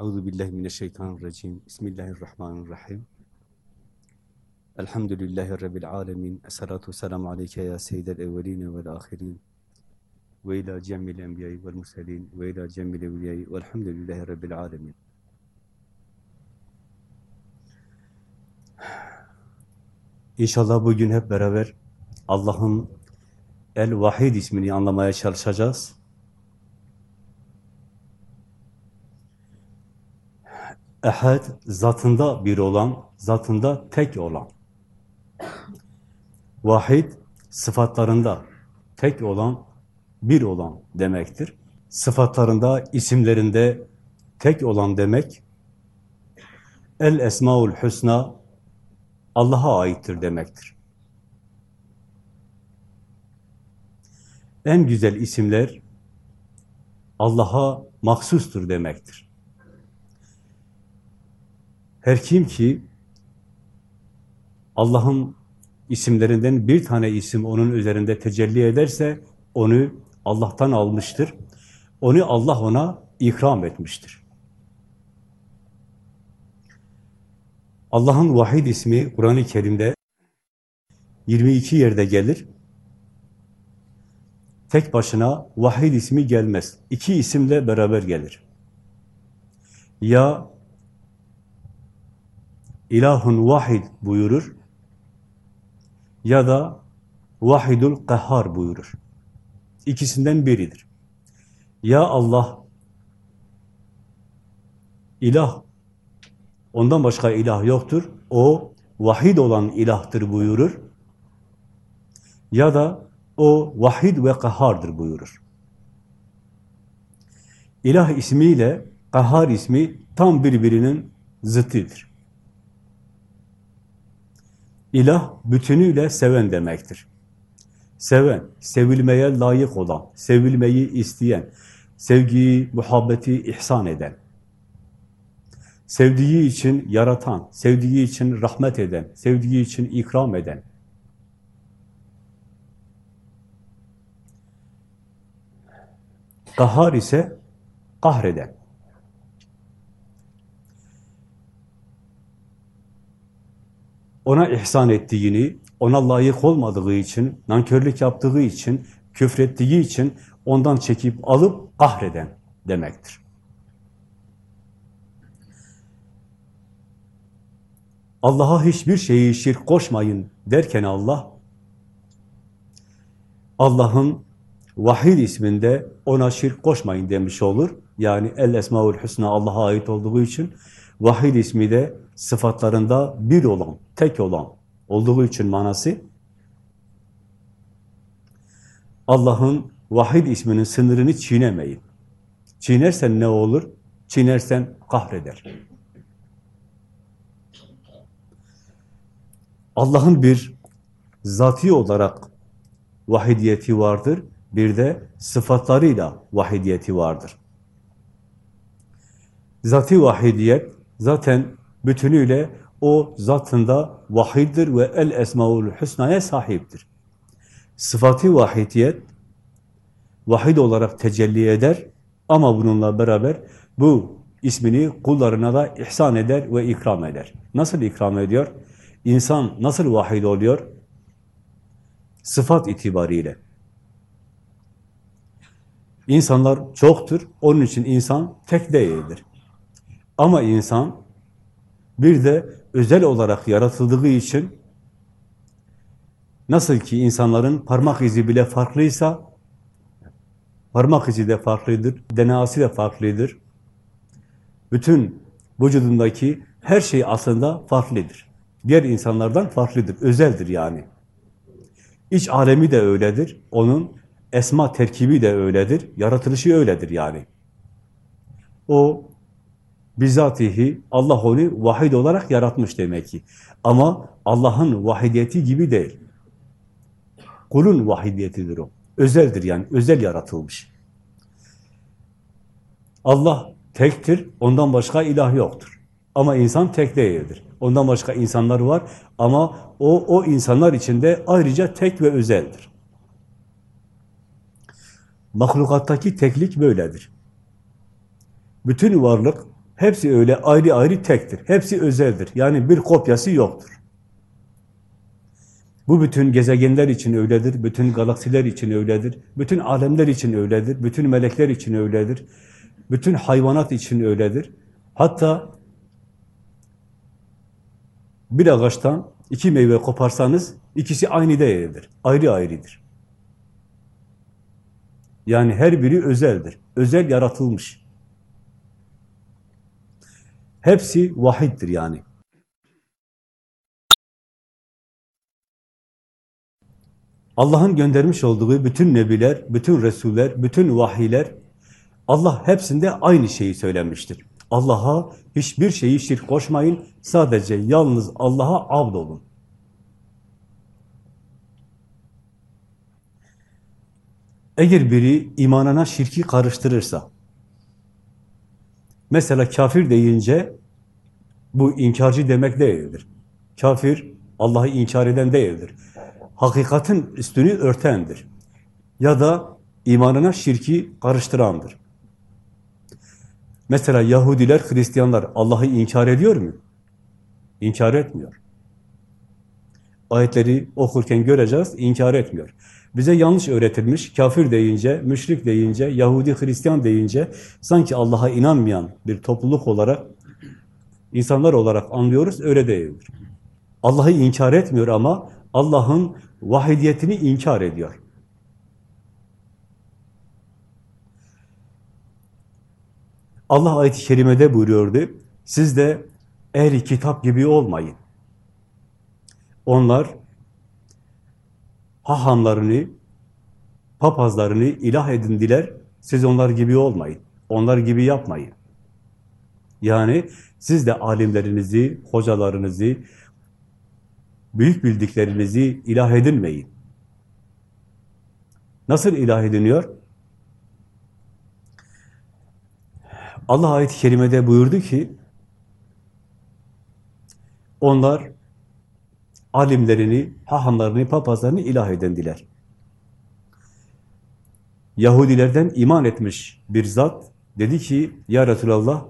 Euzu billahi mineşşeytanirracim. Bismillahirrahmanirrahim. Elhamdülillahi rabbil alamin. Essalatu vesselamu aleyke ya seyyidel evvelin ve'l ahirin. Ve ila cemil enbiya'i ve'l murselin ve ila cemil evliya'i ve'lhamdülillahi rabbil alamin. İnşallah bugün hep beraber Allah'ın El-Vahid ismini anlamaya çalışacağız. Ehad, zatında bir olan, zatında tek olan. Vahid, sıfatlarında tek olan, bir olan demektir. Sıfatlarında, isimlerinde tek olan demek. El Esmaül Hüsna, Allah'a aittir demektir. En güzel isimler Allah'a mahsustur demektir. Her kim ki Allah'ın isimlerinden bir tane isim onun üzerinde tecelli ederse onu Allah'tan almıştır. Onu Allah ona ikram etmiştir. Allah'ın Vahid ismi Kur'an-ı Kerim'de 22 yerde gelir. Tek başına Vahid ismi gelmez. İki isimle beraber gelir. Ya İlahun vahid buyurur ya da vahidul kahhar buyurur. İkisinden biridir. Ya Allah ilah ondan başka ilah yoktur. O vahid olan ilahtır buyurur. Ya da o vahid ve kahhardır buyurur. İlah ismiyle kahhar ismi tam birbirinin zıttıdır. İlah bütünüyle seven demektir. Seven, sevilmeye layık olan, sevilmeyi isteyen, sevgiyi, muhabbeti ihsan eden, sevdiği için yaratan, sevdiği için rahmet eden, sevdiği için ikram eden, Kahhar ise kahreden. Ona ihsan ettiğini, ona layık olmadığı için, nankörlük yaptığı için, küfrettiği için ondan çekip alıp kahreden demektir. Allah'a hiçbir şeyi şirk koşmayın derken Allah, Allah'ın Vahid isminde ona şirk koşmayın demiş olur. Yani El Esmaül Hüsna Allah'a ait olduğu için Vahid ismi de sıfatlarında bir olan, tek olan olduğu için manası Allah'ın Vahid isminin sınırını çiğnemeyin. Çiğnersen ne olur? Çiğnersen kahreder. Allah'ın bir zati olarak vahidiyeti vardır. Bir de sıfatlarıyla vahidiyeti vardır. Zati vahidiyet zaten bütünüyle o zatında vahiddir ve el esmaul husnaya sahiptir. Sıfatı vahidiyet vahid olarak tecelli eder ama bununla beraber bu ismini kullarına da ihsan eder ve ikram eder. Nasıl ikram ediyor? İnsan nasıl vahid oluyor? Sıfat itibariyle. İnsanlar çoktur, onun için insan tek değildir. Ama insan bir de özel olarak yaratıldığı için nasıl ki insanların parmak izi bile farklıysa parmak izi de farklıdır, DNA'sı da farklıdır. Bütün vücudundaki her şey aslında farklıdır. Diğer insanlardan farklıdır, özeldir yani. İç alemi de öyledir. Onun esma terkibi de öyledir. Yaratılışı öyledir yani. O bizatihi Allah onu vahid olarak yaratmış demek ki. Ama Allah'ın vahidiyeti gibi değil. Kulun vahidiyetidir o. Özeldir yani, özel yaratılmış. Allah tektir, ondan başka ilah yoktur. Ama insan tek değildir. Ondan başka insanlar var ama o, o insanlar içinde ayrıca tek ve özeldir. Mahlukattaki teklik böyledir. Bütün varlık Hepsi öyle ayrı ayrı tektir. Hepsi özeldir. Yani bir kopyası yoktur. Bu bütün gezegenler için öyledir, bütün galaksiler için öyledir, bütün alemler için öyledir, bütün melekler için öyledir, bütün hayvanat için öyledir. Hatta bir ağaçtan iki meyve koparsanız ikisi aynı değildir, ayrı ayrıdır. Yani her biri özeldir, özel yaratılmış. Hepsi vahiddir yani. Allah'ın göndermiş olduğu bütün nebiler, bütün resuller, bütün vahiyler Allah hepsinde aynı şeyi söylemiştir. Allah'a hiçbir şeyi şirk koşmayın, sadece yalnız Allah'a abd olun. Eğer biri imanına şirki karıştırırsa, mesela kafir deyince bu inkarcı demek değildir. Kafir Allah'ı inkar eden değildir hakikatin üstünü örtendir. Ya da imanına şirki karıştırandır. Mesela Yahudiler, Hristiyanlar Allah'ı inkar ediyor mu? İnkar etmiyor. Ayetleri okurken göreceğiz, inkar etmiyor. Bize yanlış öğretilmiş, kafir deyince, müşrik deyince, Yahudi, Hristiyan deyince sanki Allah'a inanmayan bir topluluk olarak, insanlar olarak anlıyoruz, öyle değildir. Allah'ı inkar etmiyor ama Allah'ın vahidiyetini inkar ediyor. Allah ayet-i kerimede buyuruyordu, siz de ehli kitap gibi olmayın. Onlar hahamlarını, papazlarını ilah edindiler, siz onlar gibi olmayın. Onlar gibi yapmayın. Yani siz de alimlerinizi, hocalarınızı, büyük bildiklerinizi ilah edinmeyin. Nasıl ilah ediniyor? Allah ayet-i kerimede buyurdu ki, onlar alimlerini, hahamlarını, papazlarını ilah edindiler. Yahudilerden iman etmiş bir zat dedi ki, Ya Resulallah,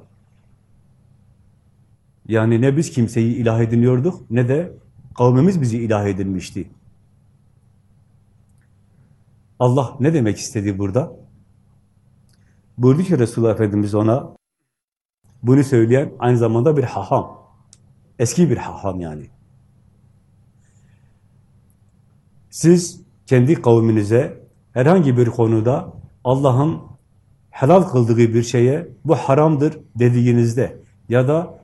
yani ne biz kimseyi ilah ediniyorduk, ne de Kavmimiz bizi ilah edilmişti. Allah ne demek istedi burada? Buyurdu ki Resulullah Efendimiz ona, bunu söyleyen aynı zamanda bir haham. Eski bir haham yani. Siz kendi kavminize herhangi bir konuda Allah'ın helal kıldığı bir şeye bu haramdır dediğinizde ya da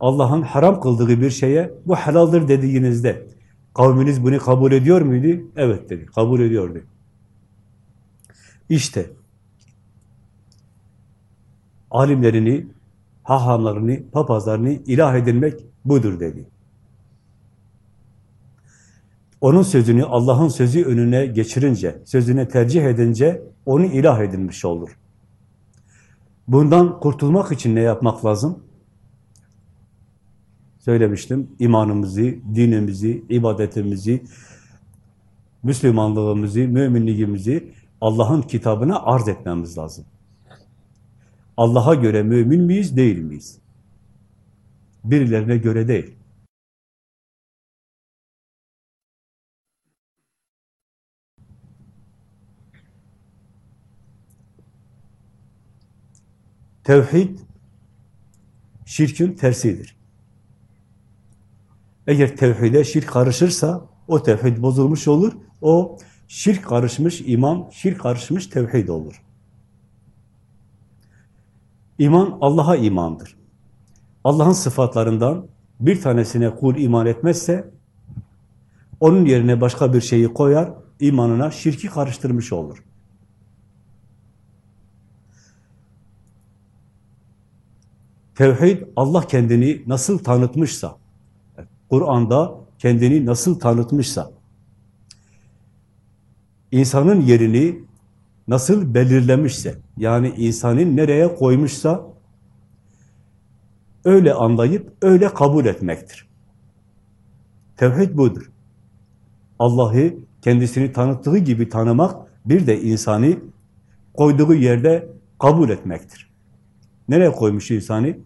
Allah'ın haram kıldığı bir şeye bu helaldir dediğinizde kavminiz bunu kabul ediyor muydu? Evet dedi, kabul ediyordu. İşte alimlerini, hahamlarını, papazlarını ilah edinmek budur dedi. Onun sözünü Allah'ın sözü önüne geçirince, sözüne tercih edince onu ilah edinmiş olur. Bundan kurtulmak için ne yapmak lazım? Söylemiştim, imanımızı, dinimizi, ibadetimizi, Müslümanlığımızı, müminliğimizi Allah'ın kitabına arz etmemiz lazım. Allah'a göre mümin miyiz, değil miyiz? Birilerine göre değil. Tevhid, şirkün tersidir. Eğer tevhide şirk karışırsa o tevhid bozulmuş olur. O şirk karışmış iman, şirk karışmış tevhid olur. İman Allah'a imandır. Allah'ın sıfatlarından bir tanesine kul iman etmezse onun yerine başka bir şeyi koyar, imanına şirki karıştırmış olur. Tevhid Allah kendini nasıl tanıtmışsa, Kur'an'da kendini nasıl tanıtmışsa, insanın yerini nasıl belirlemişse, yani insanın nereye koymuşsa, öyle anlayıp, öyle kabul etmektir. Tevhid budur. Allah'ı kendisini tanıttığı gibi tanımak, bir de insanı koyduğu yerde kabul etmektir. Nereye koymuş insanı?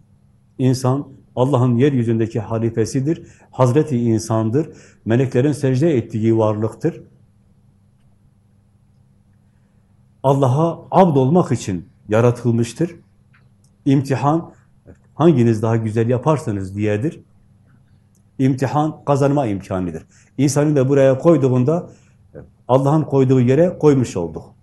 İnsan Allah'ın yeryüzündeki halifesidir. Hazreti insandır. Meleklerin secde ettiği varlıktır. Allah'a abd olmak için yaratılmıştır. İmtihan hanginiz daha güzel yaparsanız diyedir. İmtihan kazanma imkanıdır. İnsanı da buraya koyduğunda Allah'ın koyduğu yere koymuş olduk.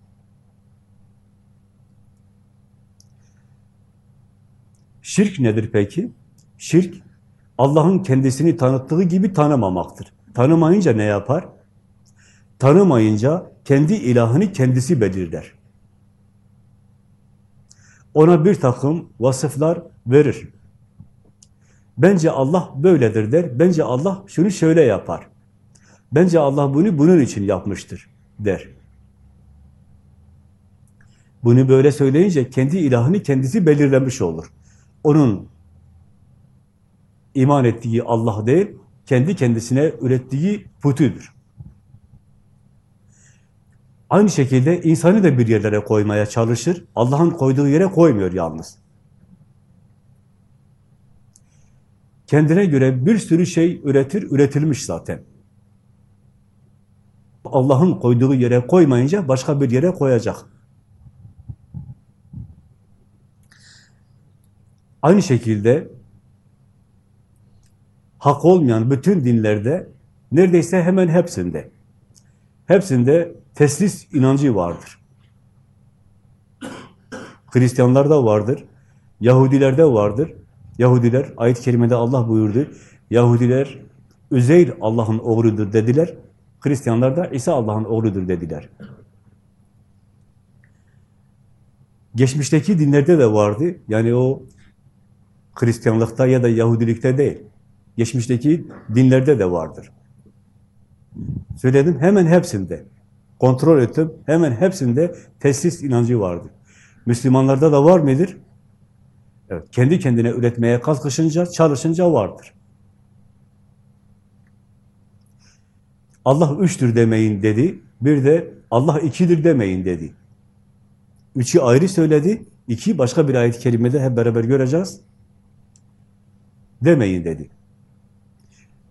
Şirk nedir peki? Şirk, Allah'ın kendisini tanıttığı gibi tanımamaktır. Tanımayınca ne yapar? Tanımayınca kendi ilahını kendisi belirler. Ona bir takım vasıflar verir. Bence Allah böyledir der. Bence Allah şunu şöyle yapar. Bence Allah bunu bunun için yapmıştır der. Bunu böyle söyleyince kendi ilahını kendisi belirlemiş olur. Onun iman ettiği Allah değil, kendi kendisine ürettiği putüdür. Aynı şekilde insanı da bir yerlere koymaya çalışır. Allah'ın koyduğu yere koymuyor yalnız. Kendine göre bir sürü şey üretir, üretilmiş zaten. Allah'ın koyduğu yere koymayınca başka bir yere koyacak. Aynı şekilde hak olmayan bütün dinlerde neredeyse hemen hepsinde hepsinde teslis inancı vardır. Hristiyanlarda vardır, Yahudilerde vardır. Yahudiler, ayet-i kerimede Allah buyurdu, Yahudiler Üzeyr Allah'ın oğludur dediler, Hristiyanlar da İsa Allah'ın oğludur dediler. Geçmişteki dinlerde de vardı, yani o Hristiyanlıkta ya da Yahudilikte değil, geçmişteki dinlerde de vardır. Söyledim, hemen hepsinde. Kontrol ettim, hemen hepsinde teslis inancı vardır. Müslümanlarda da var mıdır? Evet, kendi kendine üretmeye kalkışınca, çalışınca vardır. Allah üçtür demeyin dedi, bir de Allah ikidir demeyin dedi. Üçü ayrı söyledi, iki başka bir ayet-i kerimede hep beraber göreceğiz. Demeyin dedi.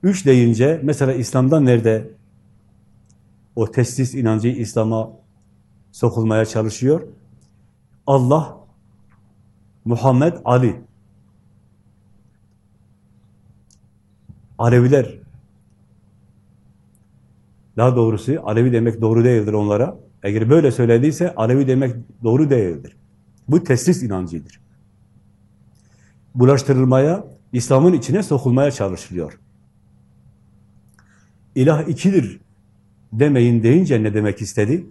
Üç deyince, mesela İslam'dan nerede o teslis inancı İslam'a sokulmaya çalışıyor? Allah, Muhammed, Ali. Aleviler, daha doğrusu Alevi demek doğru değildir onlara. Eğer böyle söylediyse Alevi demek doğru değildir. Bu teslis inancıdır. Bulaştırılmaya, İslam'ın içine sokulmaya çalışılıyor. İlah ikidir demeyin deyince ne demek istedi?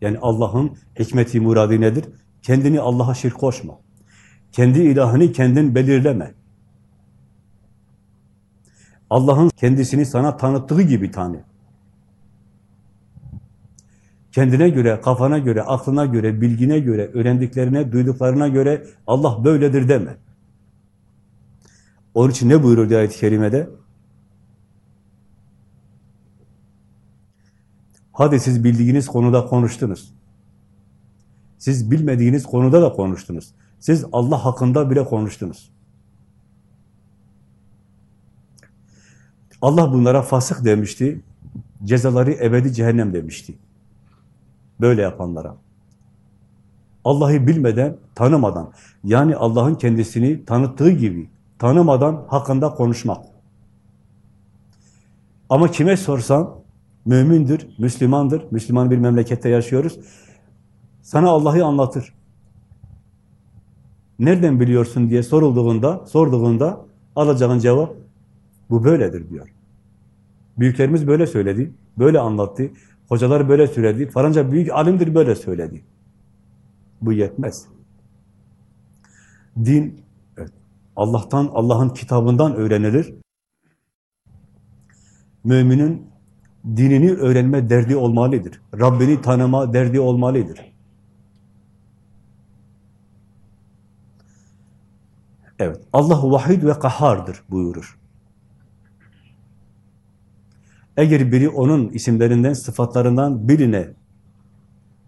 Yani Allah'ın hikmeti muradı nedir? Kendini Allah'a şirk koşma. Kendi ilahını kendin belirleme. Allah'ın kendisini sana tanıttığı gibi tanı. Kendine göre, kafana göre, aklına göre, bilgine göre, öğrendiklerine, duyduklarına göre Allah böyledir deme. Onun için ne buyurur ayet-i kerimede? Hadi siz bildiğiniz konuda konuştunuz. Siz bilmediğiniz konuda da konuştunuz. Siz Allah hakkında bile konuştunuz. Allah bunlara fasık demişti. Cezaları ebedi cehennem demişti. Böyle yapanlara. Allah'ı bilmeden, tanımadan, yani Allah'ın kendisini tanıttığı gibi tanımadan hakkında konuşmak. Ama kime sorsan, mümindir, Müslümandır, Müslüman bir memlekette yaşıyoruz. Sana Allah'ı anlatır. Nereden biliyorsun diye sorulduğunda, sorduğunda alacağın cevap bu böyledir diyor. Büyüklerimiz böyle söyledi, böyle anlattı. Hocalar böyle söyledi. Faranca büyük alimdir böyle söyledi. Bu yetmez. Din Allah'tan, Allah'ın kitabından öğrenilir. Müminin dinini öğrenme derdi olmalıdır. Rabbini tanıma derdi olmalıdır. Evet, Allah vahid ve kahardır buyurur. Eğer biri onun isimlerinden, sıfatlarından birine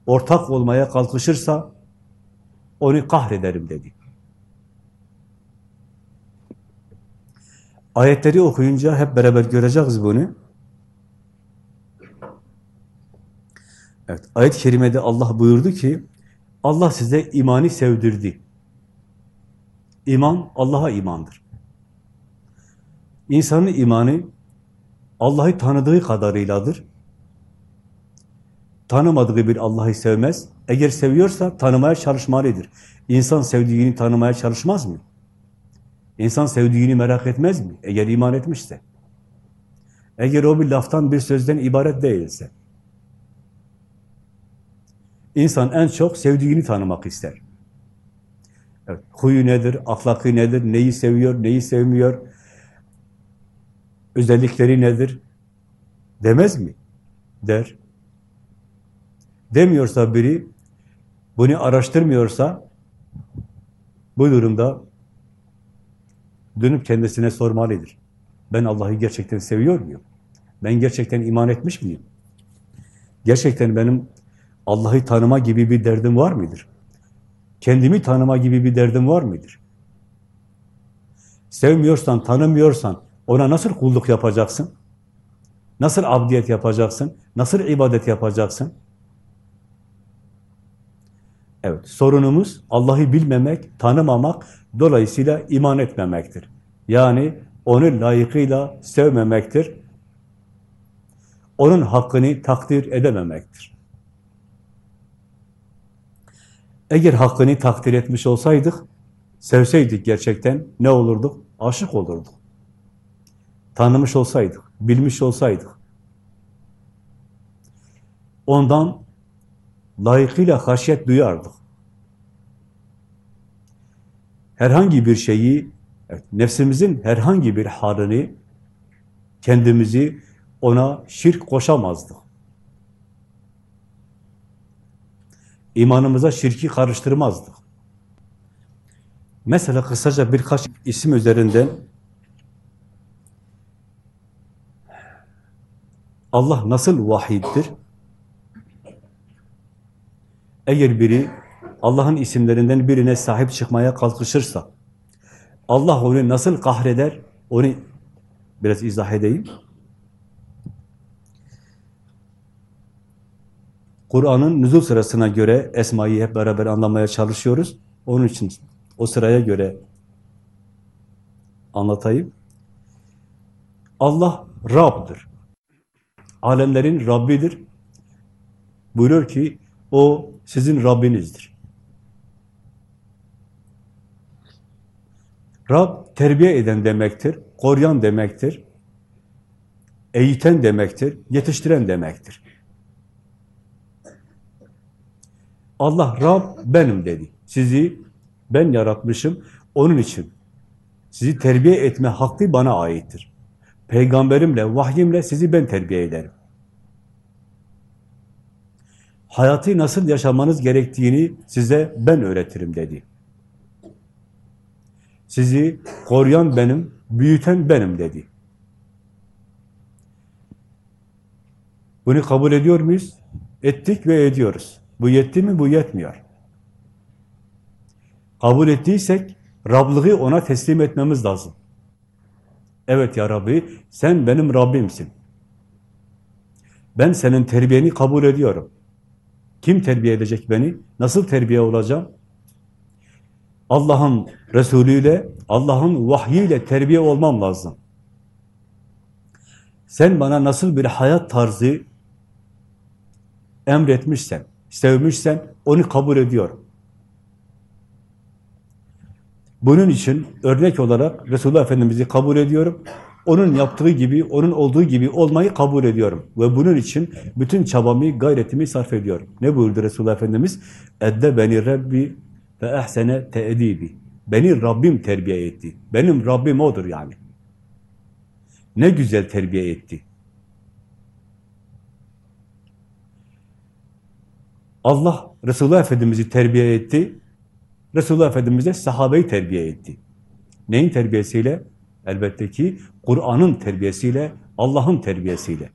ortak olmaya kalkışırsa onu kahrederim dedi. Ayetleri okuyunca hep beraber göreceğiz bunu. Evet, ayet-i kerimede Allah buyurdu ki, Allah size imani sevdirdi. İman, Allah'a imandır. İnsanın imanı, Allah'ı tanıdığı kadarıyladır. Tanımadığı bir Allah'ı sevmez. Eğer seviyorsa tanımaya çalışmalıdır. İnsan sevdiğini tanımaya çalışmaz mı? İnsan sevdiğini merak etmez mi? Eğer iman etmişse. Eğer o bir laftan, bir sözden ibaret değilse. İnsan en çok sevdiğini tanımak ister. Evet, huyu nedir, ahlakı nedir, neyi seviyor, neyi sevmiyor, özellikleri nedir demez mi? Der. Demiyorsa biri, bunu araştırmıyorsa, bu durumda dönüp kendisine sormalıdır. Ben Allah'ı gerçekten seviyor muyum? Ben gerçekten iman etmiş miyim? Gerçekten benim Allah'ı tanıma gibi bir derdim var mıdır? Kendimi tanıma gibi bir derdim var mıdır? Sevmiyorsan, tanımıyorsan ona nasıl kulluk yapacaksın? Nasıl abdiyet yapacaksın? Nasıl ibadet yapacaksın? Evet, sorunumuz Allah'ı bilmemek, tanımamak, dolayısıyla iman etmemektir. Yani onu layıkıyla sevmemektir. Onun hakkını takdir edememektir. Eğer hakkını takdir etmiş olsaydık, sevseydik gerçekten ne olurduk? Aşık olurduk. Tanımış olsaydık, bilmiş olsaydık. Ondan layıkıyla haşyet duyardık. Herhangi bir şeyi, nefsimizin herhangi bir halini, kendimizi ona şirk koşamazdık. İmanımıza şirki karıştırmazdık. Mesela kısaca birkaç isim üzerinden Allah nasıl vahiddir? Eğer biri Allah'ın isimlerinden birine sahip çıkmaya kalkışırsa, Allah onu nasıl kahreder? Onu biraz izah edeyim. Kur'an'ın nüzul sırasına göre Esma'yı hep beraber anlamaya çalışıyoruz. Onun için o sıraya göre anlatayım. Allah Rab'dır. Alemlerin Rabbidir. Buyuruyor ki o sizin Rabbinizdir. Rab terbiye eden demektir, koruyan demektir, eğiten demektir, yetiştiren demektir. Allah Rab benim dedi. Sizi ben yaratmışım, onun için sizi terbiye etme hakkı bana aittir. Peygamberimle, vahyimle sizi ben terbiye ederim. Hayatı nasıl yaşamanız gerektiğini size ben öğretirim dedi. Sizi koruyan benim, büyüten benim dedi. Bunu kabul ediyor muyuz? Ettik ve ediyoruz. Bu yetti mi? Bu yetmiyor. Kabul ettiysek Rablığı ona teslim etmemiz lazım. Evet ya Rabbi, sen benim Rabbimsin. Ben senin terbiyeni kabul ediyorum. Kim terbiye edecek beni? Nasıl terbiye olacağım? Allah'ın Resulüyle, Allah'ın vahyiyle terbiye olmam lazım. Sen bana nasıl bir hayat tarzı emretmişsen, sevmişsen onu kabul ediyorum. Bunun için örnek olarak Resulullah Efendimiz'i kabul ediyorum. Onun yaptığı gibi, onun olduğu gibi olmayı kabul ediyorum. Ve bunun için bütün çabamı, gayretimi sarf ediyorum. Ne buyurdu Resulullah Efendimiz? Edde beni Rabbi ve ehsene teedibi. Beni Rabbim terbiye etti. Benim Rabbim odur yani. Ne güzel terbiye etti. Allah Resulullah Efendimiz'i terbiye etti. Resulullah Efendimiz de sahabeyi terbiye etti. Neyin terbiyesiyle? Elbette ki Kur'an'ın terbiyesiyle, Allah'ın terbiyesiyle.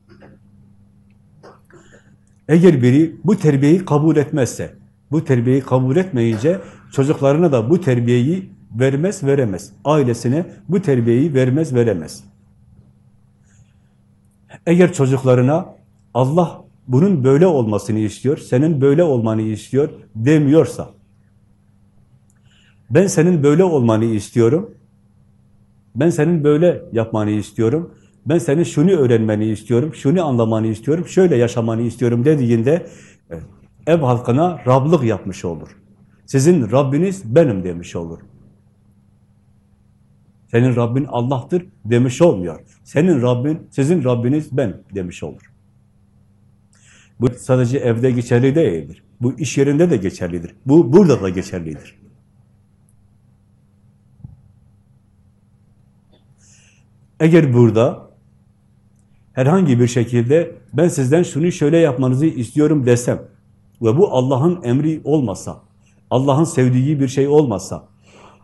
Eğer biri bu terbiyeyi kabul etmezse, bu terbiyeyi kabul etmeyince çocuklarına da bu terbiyeyi vermez, veremez. Ailesine bu terbiyeyi vermez, veremez. Eğer çocuklarına Allah bunun böyle olmasını istiyor, senin böyle olmanı istiyor demiyorsa, ben senin böyle olmanı istiyorum, ben senin böyle yapmanı istiyorum, ben senin şunu öğrenmeni istiyorum, şunu anlamanı istiyorum, şöyle yaşamanı istiyorum dediğinde ev halkına Rablık yapmış olur. Sizin Rabbiniz benim demiş olur. Senin Rabbin Allah'tır demiş olmuyor. Senin Rabbin, sizin Rabbiniz ben demiş olur. Bu sadece evde geçerli değildir. Bu iş yerinde de geçerlidir. Bu burada da geçerlidir. Eğer burada herhangi bir şekilde ben sizden şunu şöyle yapmanızı istiyorum desem ve bu Allah'ın emri olmasa, Allah'ın sevdiği bir şey olmasa,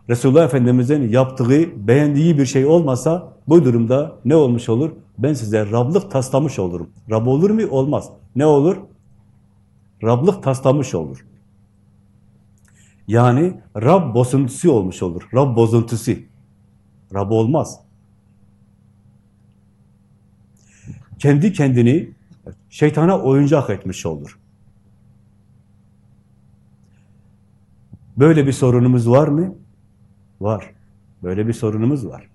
Resulullah Efendimiz'in yaptığı, beğendiği bir şey olmasa bu durumda ne olmuş olur? Ben size Rablık taslamış olurum. Rab olur mu? Olmaz. Ne olur? Rablık taslamış olur. Yani Rab bozuntusu olmuş olur. Rab bozuntusu. Rab olmaz. Kendi kendini şeytana oyuncak etmiş olur. Böyle bir sorunumuz var mı? Var. Böyle bir sorunumuz var.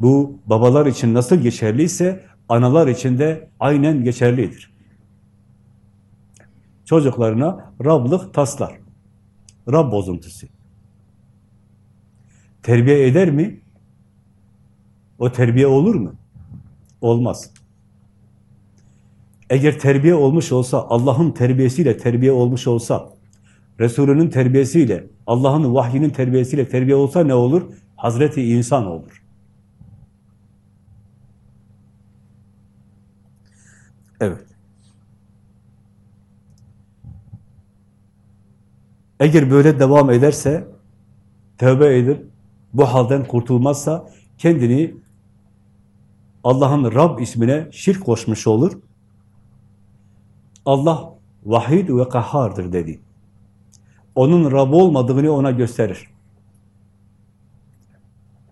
Bu babalar için nasıl geçerliyse analar için de aynen geçerlidir. Çocuklarına Rablık taslar. Rab bozuntusu. Terbiye eder mi? O terbiye olur mu? Olmaz. Eğer terbiye olmuş olsa, Allah'ın terbiyesiyle terbiye olmuş olsa, Resulünün terbiyesiyle, Allah'ın vahyinin terbiyesiyle terbiye olsa ne olur? Hazreti insan olur. Evet. Eğer böyle devam ederse, tövbe edip bu halden kurtulmazsa kendini Allah'ın Rab ismine şirk koşmuş olur. Allah vahid ve kahhardır dedi. Onun Rab olmadığını ona gösterir.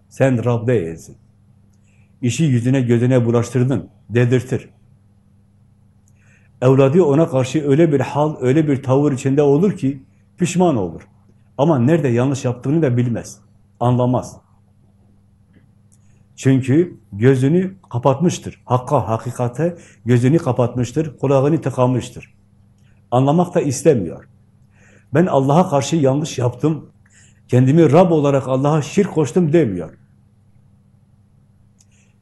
Sen Rab değilsin. İşi yüzüne gözüne bulaştırdın, dedirtir. Evladı ona karşı öyle bir hal, öyle bir tavır içinde olur ki pişman olur. Ama nerede yanlış yaptığını da bilmez, anlamaz. Çünkü gözünü kapatmıştır. Hakka, hakikate gözünü kapatmıştır, kulağını tıkamıştır. Anlamak da istemiyor. Ben Allah'a karşı yanlış yaptım, kendimi Rab olarak Allah'a şirk koştum demiyor.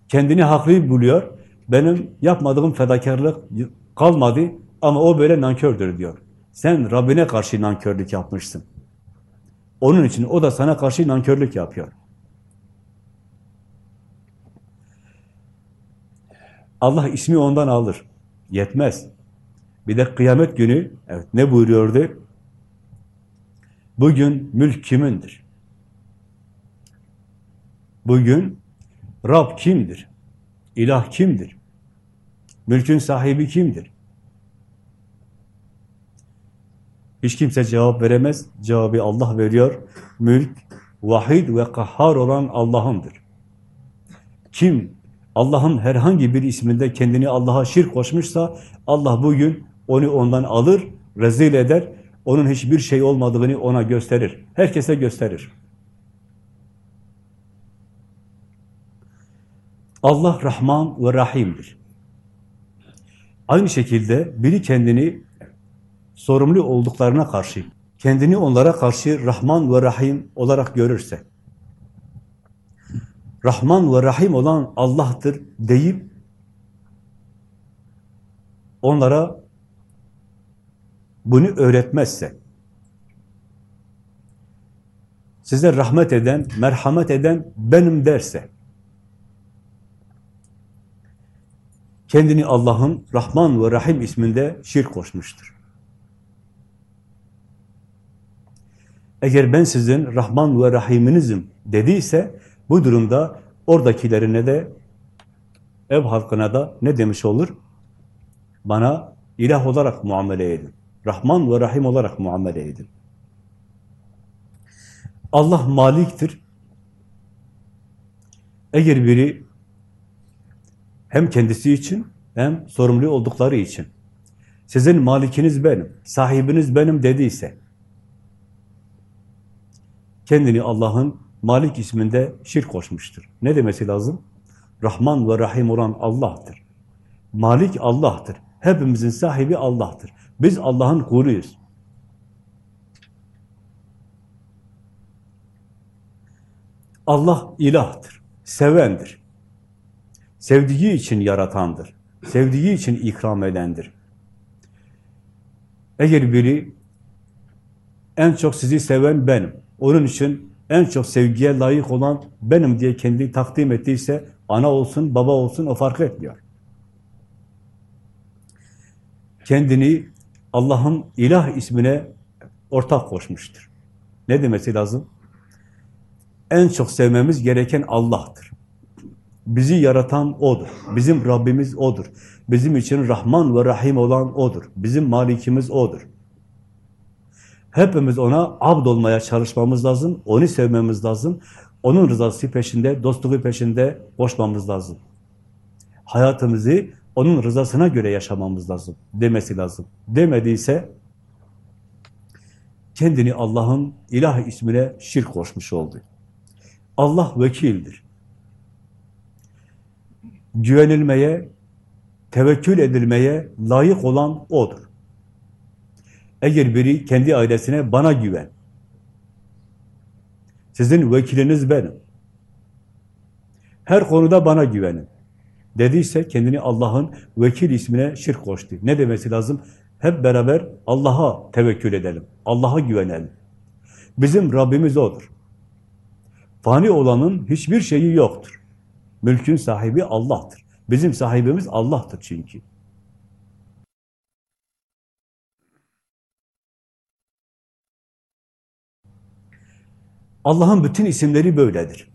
Kendini haklı buluyor, benim yapmadığım fedakarlık kalmadı ama o böyle nankördür diyor. Sen Rabbine karşı nankörlük yapmışsın. Onun için o da sana karşı nankörlük yapıyor. Allah ismi ondan alır. Yetmez. Bir de kıyamet günü, evet ne buyuruyordu? Bugün mülk kimindir? Bugün Rab kimdir? İlah kimdir? Mülkün sahibi kimdir? Hiç kimse cevap veremez. Cevabı Allah veriyor. Mülk, vahid ve kahhar olan Allah'ındır. Kim Allah'ın herhangi bir isminde kendini Allah'a şirk koşmuşsa Allah bugün onu ondan alır, rezil eder, onun hiçbir şey olmadığını ona gösterir. Herkese gösterir. Allah Rahman ve Rahim'dir. Aynı şekilde biri kendini sorumlu olduklarına karşı, kendini onlara karşı Rahman ve Rahim olarak görürse, Rahman ve Rahim olan Allah'tır deyip onlara bunu öğretmezse, size rahmet eden, merhamet eden benim derse, kendini Allah'ın Rahman ve Rahim isminde şirk koşmuştur. Eğer ben sizin Rahman ve Rahiminizim dediyse, bu durumda oradakilerine de, ev halkına da ne demiş olur? Bana ilah olarak muamele edin. Rahman ve Rahim olarak muamele edin. Allah maliktir. Eğer biri hem kendisi için hem sorumlu oldukları için sizin malikiniz benim, sahibiniz benim dediyse kendini Allah'ın Malik isminde şirk koşmuştur. Ne demesi lazım? Rahman ve Rahim olan Allah'tır. Malik Allah'tır. Hepimizin sahibi Allah'tır. Biz Allah'ın kuluyuz. Allah ilahtır, sevendir. Sevdiği için yaratandır. Sevdiği için ikram edendir. Eğer biri en çok sizi seven benim, onun için en çok sevgiye layık olan benim diye kendi takdim ettiyse, ana olsun, baba olsun o fark etmiyor. Kendini Allah'ın ilah ismine ortak koşmuştur. Ne demesi lazım? En çok sevmemiz gereken Allah'tır. Bizi yaratan O'dur. Bizim Rabbimiz O'dur. Bizim için Rahman ve Rahim olan O'dur. Bizim Malikimiz O'dur. Hepimiz O'na abd olmaya çalışmamız lazım. Onu sevmemiz lazım. Onun rızası peşinde, dostluğu peşinde koşmamız lazım. Hayatımızı onun rızasına göre yaşamamız lazım. Demesi lazım. Demediyse kendini Allah'ın ilah ismine şirk koşmuş oldu. Allah vekildir. Güvenilmeye, tevekkül edilmeye layık olan O'dur. Eğer biri kendi ailesine bana güven, sizin vekiliniz benim, her konuda bana güvenin dediyse kendini Allah'ın vekil ismine şirk koştu. Ne demesi lazım? Hep beraber Allah'a tevekkül edelim, Allah'a güvenelim. Bizim Rabbimiz O'dur. Fani olanın hiçbir şeyi yoktur. Mülkün sahibi Allah'tır. Bizim sahibimiz Allah'tır çünkü. Allah'ın bütün isimleri böyledir.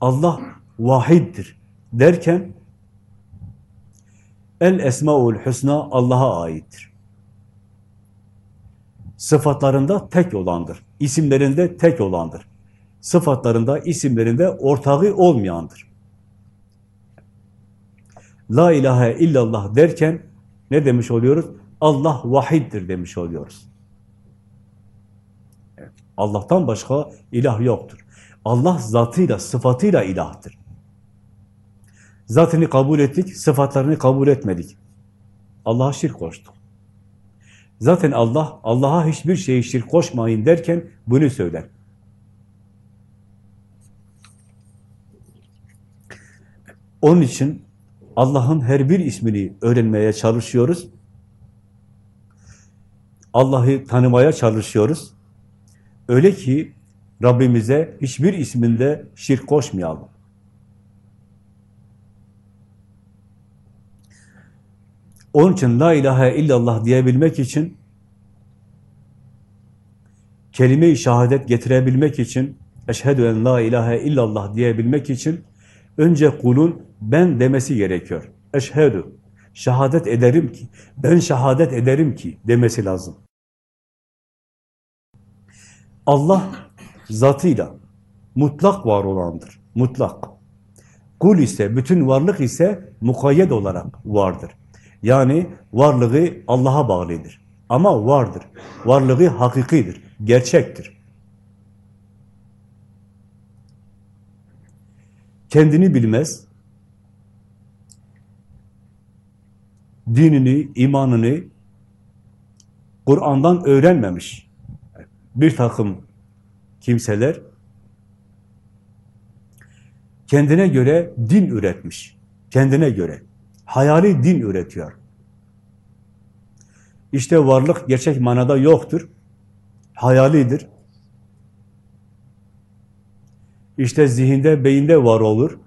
Allah vahiddir derken El Esmaül Hüsna Allah'a aittir. Sıfatlarında tek olandır. İsimlerinde tek olandır. Sıfatlarında, isimlerinde ortağı olmayandır. La ilahe illallah derken ne demiş oluyoruz? Allah vahiddir demiş oluyoruz. Allah'tan başka ilah yoktur. Allah zatıyla, sıfatıyla ilahtır. Zatını kabul ettik, sıfatlarını kabul etmedik. Allah'a şirk koştuk. Zaten Allah, Allah'a hiçbir şeyi şirk koşmayın derken bunu söyler. Onun için Allah'ın her bir ismini öğrenmeye çalışıyoruz. Allah'ı tanımaya çalışıyoruz. Öyle ki Rabbimize hiçbir isminde şirk koşmayalım. Onun için la ilahe illallah diyebilmek için kelime-i şehadet getirebilmek için eşhedü en la ilahe illallah diyebilmek için önce kulun ben demesi gerekiyor. Eşhedü şehadet ederim ki ben şehadet ederim ki demesi lazım. Allah zatıyla mutlak var olandır. Mutlak. Kul ise, bütün varlık ise mukayyed olarak vardır. Yani varlığı Allah'a bağlıdır. Ama vardır. Varlığı hakikidir, gerçektir. Kendini bilmez, dinini, imanını Kur'an'dan öğrenmemiş bir takım kimseler kendine göre din üretmiş. Kendine göre. Hayali din üretiyor. İşte varlık gerçek manada yoktur. Hayalidir. İşte zihinde, beyinde var olur.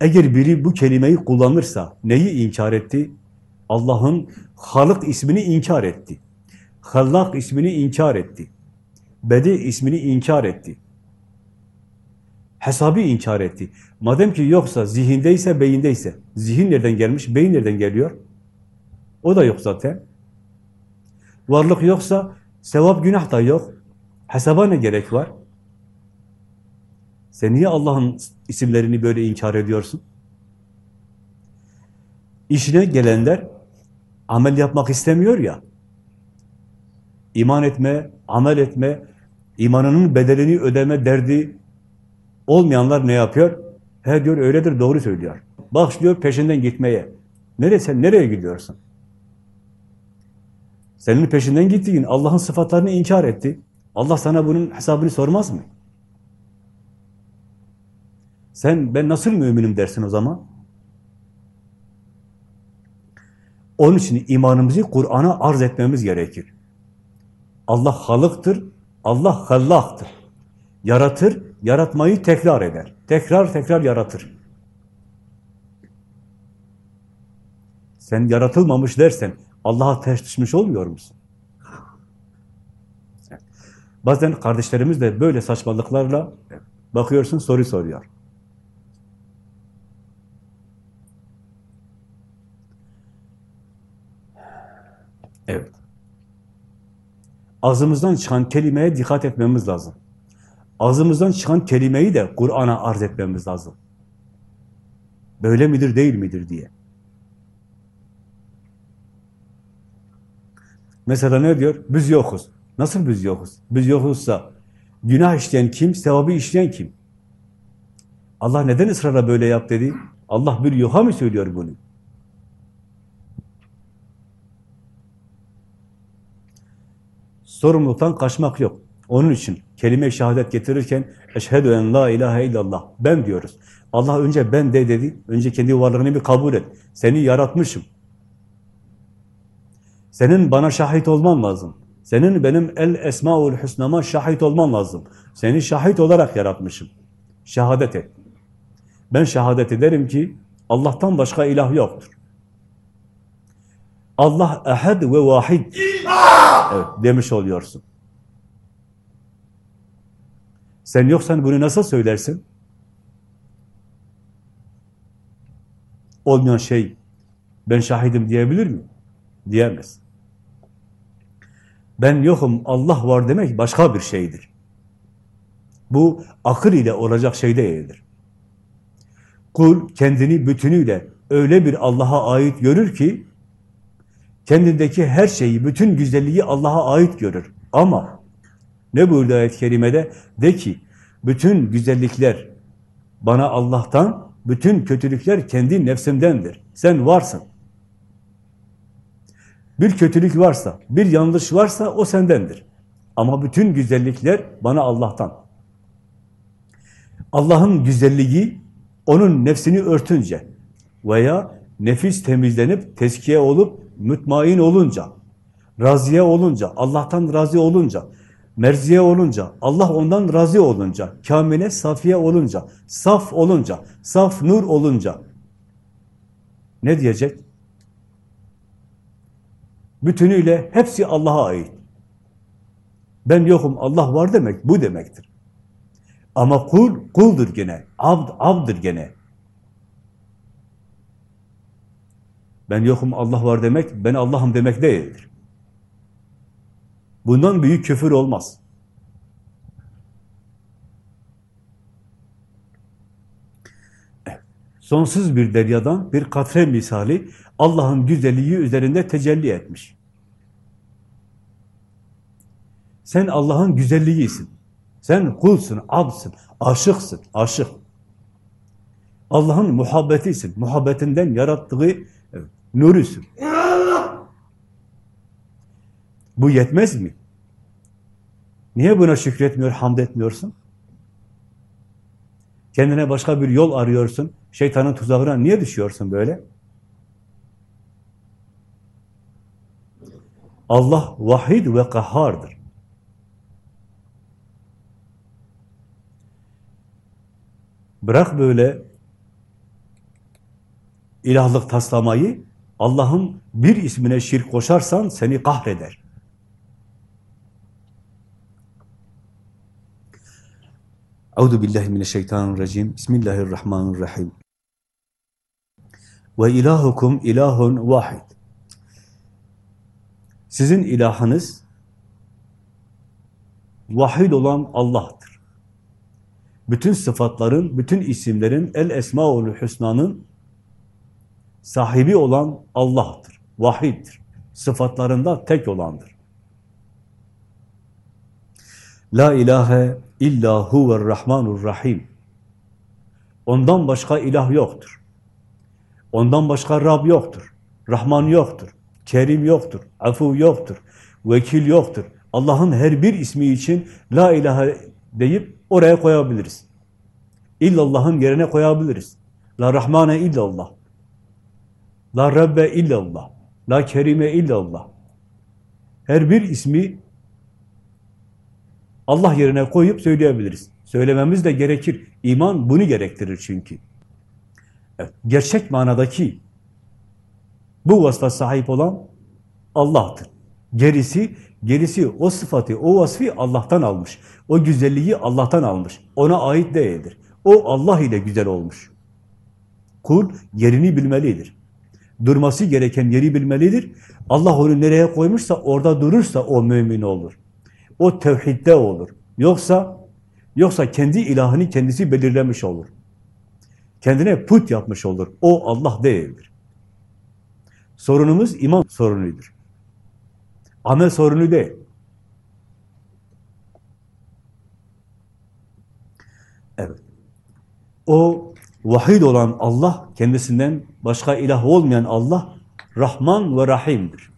Eğer biri bu kelimeyi kullanırsa neyi inkar etti? Allah'ın Halık ismini inkar etti. Hallak ismini inkar etti. Bedi ismini inkar etti. Hesabı inkar etti. Madem ki yoksa, zihindeyse, beyindeyse, zihin nereden gelmiş, beyin nereden geliyor? O da yok zaten. Varlık yoksa, Sevap günah da yok. Hesaba ne gerek var? Sen niye Allah'ın isimlerini böyle inkar ediyorsun? İşine gelenler amel yapmak istemiyor ya. İman etme, amel etme, imanının bedelini ödeme derdi olmayanlar ne yapıyor? He diyor öyledir, doğru söylüyor. Başlıyor peşinden gitmeye. Nereye sen nereye gidiyorsun? Senin peşinden gittiğin Allah'ın sıfatlarını inkar etti. Allah sana bunun hesabını sormaz mı? Sen ben nasıl müminim dersin o zaman? Onun için imanımızı Kur'an'a arz etmemiz gerekir. Allah halıktır, Allah hallaktır. Yaratır, yaratmayı tekrar eder. Tekrar tekrar yaratır. Sen yaratılmamış dersen Allah'a ters düşmüş olmuyor musun? Bazen kardeşlerimiz de böyle saçmalıklarla bakıyorsun soru soruyor. Evet. Ağzımızdan çıkan kelimeye dikkat etmemiz lazım. Ağzımızdan çıkan kelimeyi de Kur'an'a arz etmemiz lazım. Böyle midir, değil midir diye. Mesela ne diyor? Biz yokuz. Nasıl biz yokuz? Biz yokuzsa günah işleyen kim, sevabı işleyen kim? Allah neden ısrarla böyle yap dedi? Allah bir yoka mı söylüyor bunu? Sorumluluktan kaçmak yok. Onun için kelime-i şehadet getirirken eşhedü en la ilahe illallah ben diyoruz. Allah önce ben de dedi. Önce kendi varlığını bir kabul et. Seni yaratmışım. Senin bana şahit olman lazım. Senin benim el esmaul husnama şahit olman lazım. Seni şahit olarak yaratmışım. Şehadet et. Ben şehadet ederim ki Allah'tan başka ilah yoktur. Allah ehad ve vahid. Evet, demiş oluyorsun. Sen yoksan bunu nasıl söylersin? Olmayan şey ben şahidim diyebilir mi? Diyemez. Ben yokum, Allah var demek başka bir şeydir. Bu akıl ile olacak şey değildir. Kul kendini bütünüyle öyle bir Allah'a ait görür ki kendindeki her şeyi, bütün güzelliği Allah'a ait görür. Ama ne buyurdu ayet-i kerimede? De ki, bütün güzellikler bana Allah'tan, bütün kötülükler kendi nefsimdendir. Sen varsın. Bir kötülük varsa, bir yanlış varsa o sendendir. Ama bütün güzellikler bana Allah'tan. Allah'ın güzelliği onun nefsini örtünce veya nefis temizlenip teskiye olup mütmain olunca, raziye olunca, Allah'tan razı olunca, merziye olunca, Allah ondan razı olunca, kamile safiye olunca, saf olunca, saf nur olunca ne diyecek? Bütünüyle hepsi Allah'a ait. Ben yokum, Allah var demek bu demektir. Ama kul, kuldur gene, abd, abdır gene. Ben yokum, Allah var demek, ben Allah'ım demek değildir. Bundan büyük küfür olmaz. Sonsuz bir deryadan bir katre misali Allah'ın güzelliği üzerinde tecelli etmiş. Sen Allah'ın güzelliğisin. Sen kulsun, absın, aşıksın, aşık. Allah'ın muhabbetisin. Muhabbetinden yarattığı nurusun. Bu yetmez mi? Niye buna şükretmiyor, hamd etmiyorsun? Kendine başka bir yol arıyorsun. Şeytanın tuzağına niye düşüyorsun böyle? Allah vahid ve kahhardır. Bırak böyle ilahlık taslamayı, Allah'ın bir ismine şirk koşarsan seni kahreder. Euzu billahi mineşşeytanirracim. Bismillahirrahmanirrahim. Ve ilahukum ilahun vahid. Sizin ilahınız vahid olan Allah'tır. Bütün sıfatların, bütün isimlerin, El Esmaül Hüsna'nın sahibi olan Allah'tır. Vahiddir. Sıfatlarında tek olandır. La ilahe illa huver rahim. Ondan başka ilah yoktur. Ondan başka Rab yoktur. Rahman yoktur. Kerim yoktur. Afu yoktur. Vekil yoktur. Allah'ın her bir ismi için la ilahe deyip oraya koyabiliriz. İllallah'ın yerine koyabiliriz. La Rahmane illallah. La Rabbe illallah. La Kerime illallah. Her bir ismi Allah yerine koyup söyleyebiliriz. Söylememiz de gerekir. İman bunu gerektirir çünkü. Evet, gerçek manadaki bu vasfa sahip olan Allah'tır. Gerisi, gerisi o sıfatı, o vasfı Allah'tan almış. O güzelliği Allah'tan almış. Ona ait değildir. O Allah ile güzel olmuş. Kul yerini bilmelidir. Durması gereken yeri bilmelidir. Allah onu nereye koymuşsa orada durursa o mümin olur. O tevhidde olur. Yoksa yoksa kendi ilahını kendisi belirlemiş olur. Kendine put yapmış olur. O Allah değildir. Sorunumuz iman sorunudur. Amel sorunu değil. Evet. O vahid olan Allah, kendisinden başka ilah olmayan Allah, Rahman ve Rahim'dir.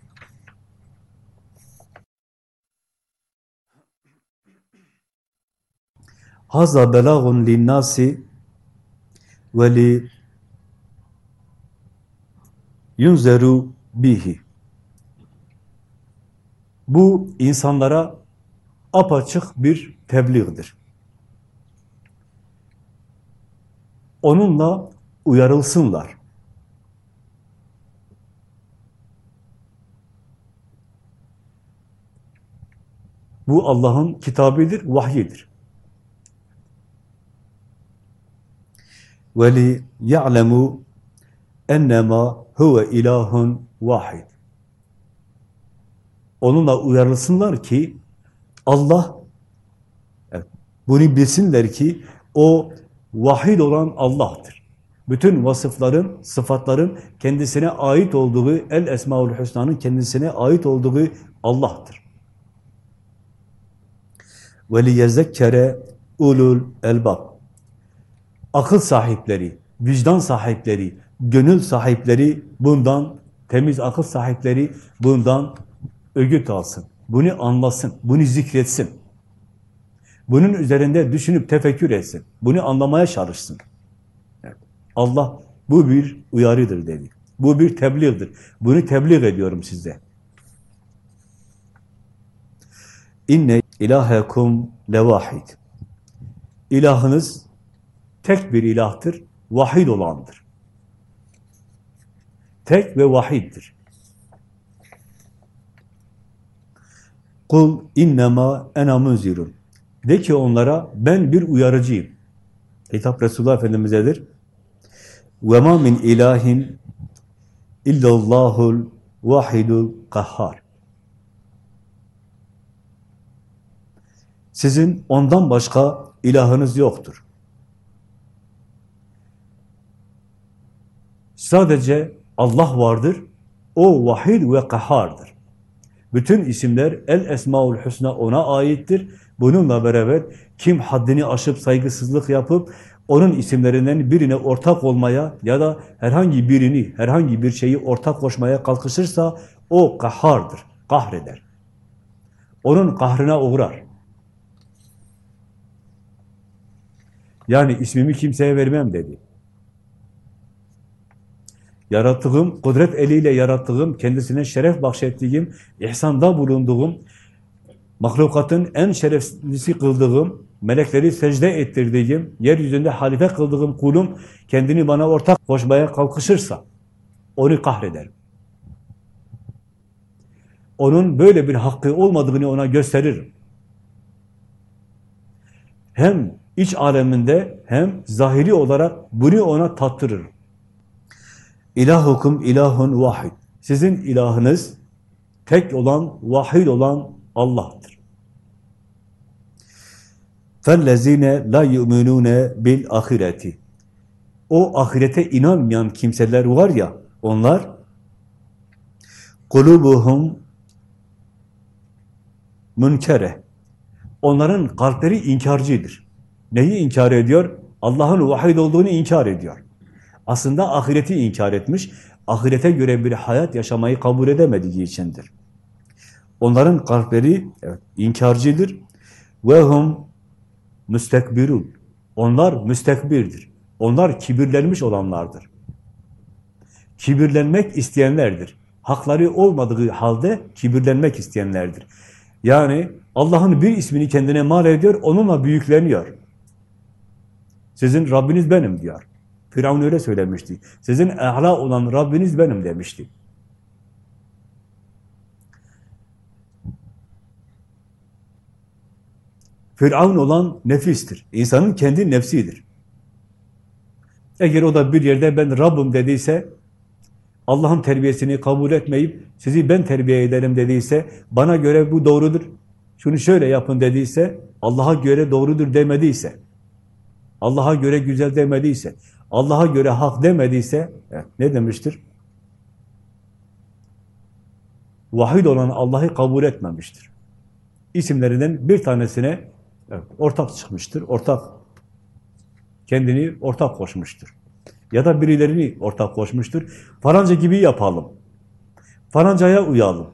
Haza belagun linnâsi ve li yunzeru bihi. Bu insanlara apaçık bir tebliğdir. onunla uyarılsınlar. Bu Allah'ın kitabıdır, vahyidir. Veli ya'lemu ennema huve ilahun vahid. Onunla uyarılsınlar ki Allah bunu bilsinler ki o vahid olan Allah'tır. Bütün vasıfların, sıfatların kendisine ait olduğu, El Esmaül Hüsna'nın kendisine ait olduğu Allah'tır. وَلِيَزَكَّرَ ulul elbab. Akıl sahipleri, vicdan sahipleri, gönül sahipleri bundan, temiz akıl sahipleri bundan ögüt alsın. Bunu anlasın, bunu zikretsin. Bunun üzerinde düşünüp tefekkür etsin. Bunu anlamaya çalışsın. Allah bu bir uyarıdır dedi. Bu bir tebliğdir. Bunu tebliğ ediyorum size. İnne ilahekum levahid. İlahınız tek bir ilahtır, vahid olandır. Tek ve vahiddir. Kul innema ena munzirun. De ki onlara ben bir uyarıcıyım. Hitap Resulullah Efendimiz'edir. Ma min ilahin illallahul vahidul kahhar. Sizin ondan başka ilahınız yoktur. Sadece Allah vardır. O vahid ve kahardır. Bütün isimler El Esmaül Hüsna ona aittir. Bununla beraber kim haddini aşıp saygısızlık yapıp onun isimlerinden birine ortak olmaya ya da herhangi birini, herhangi bir şeyi ortak koşmaya kalkışırsa o kahardır, kahreder. Onun kahrına uğrar. Yani ismimi kimseye vermem dedi. Yarattığım, kudret eliyle yarattığım, kendisine şeref bahşettiğim, ihsanda bulunduğum, mahlukatın en şereflisi kıldığım, melekleri secde ettirdiğim, yeryüzünde halife kıldığım kulum kendini bana ortak koşmaya kalkışırsa onu kahrederim. Onun böyle bir hakkı olmadığını ona gösteririm. Hem iç aleminde hem zahiri olarak bunu ona tattırırım. İlahukum ilahun vahid. Sizin ilahınız tek olan, vahid olan Allah'tır. فَالَّذ۪ينَ لَا يُؤْمِنُونَ بِالْآخِرَةِ O ahirete inanmayan kimseler var ya, onlar kulubuhum münkere. Onların kalpleri inkarcıdır. Neyi inkar ediyor? Allah'ın vahid olduğunu inkar ediyor. Aslında ahireti inkar etmiş, ahirete göre bir hayat yaşamayı kabul edemediği içindir. Onların kalpleri evet, inkarcıdır. Ve hum müstekbirun. Onlar müstekbirdir. Onlar kibirlenmiş olanlardır. Kibirlenmek isteyenlerdir. Hakları olmadığı halde kibirlenmek isteyenlerdir. Yani Allah'ın bir ismini kendine mal ediyor, onunla büyükleniyor. Sizin Rabbiniz benim diyor. Firavun öyle söylemişti. Sizin ehla olan Rabbiniz benim demişti. Firavun olan nefistir. İnsanın kendi nefsidir. Eğer o da bir yerde ben Rabbim dediyse, Allah'ın terbiyesini kabul etmeyip, sizi ben terbiye ederim dediyse, bana göre bu doğrudur, şunu şöyle yapın dediyse, Allah'a göre doğrudur demediyse, Allah'a göre güzel demediyse, Allah'a göre hak demediyse, ne demiştir? Vahid olan Allah'ı kabul etmemiştir. İsimlerinden bir tanesine Ortak çıkmıştır, ortak kendini ortak koşmuştur. Ya da birilerini ortak koşmuştur. Faranca gibi yapalım. Farancaya uyalım.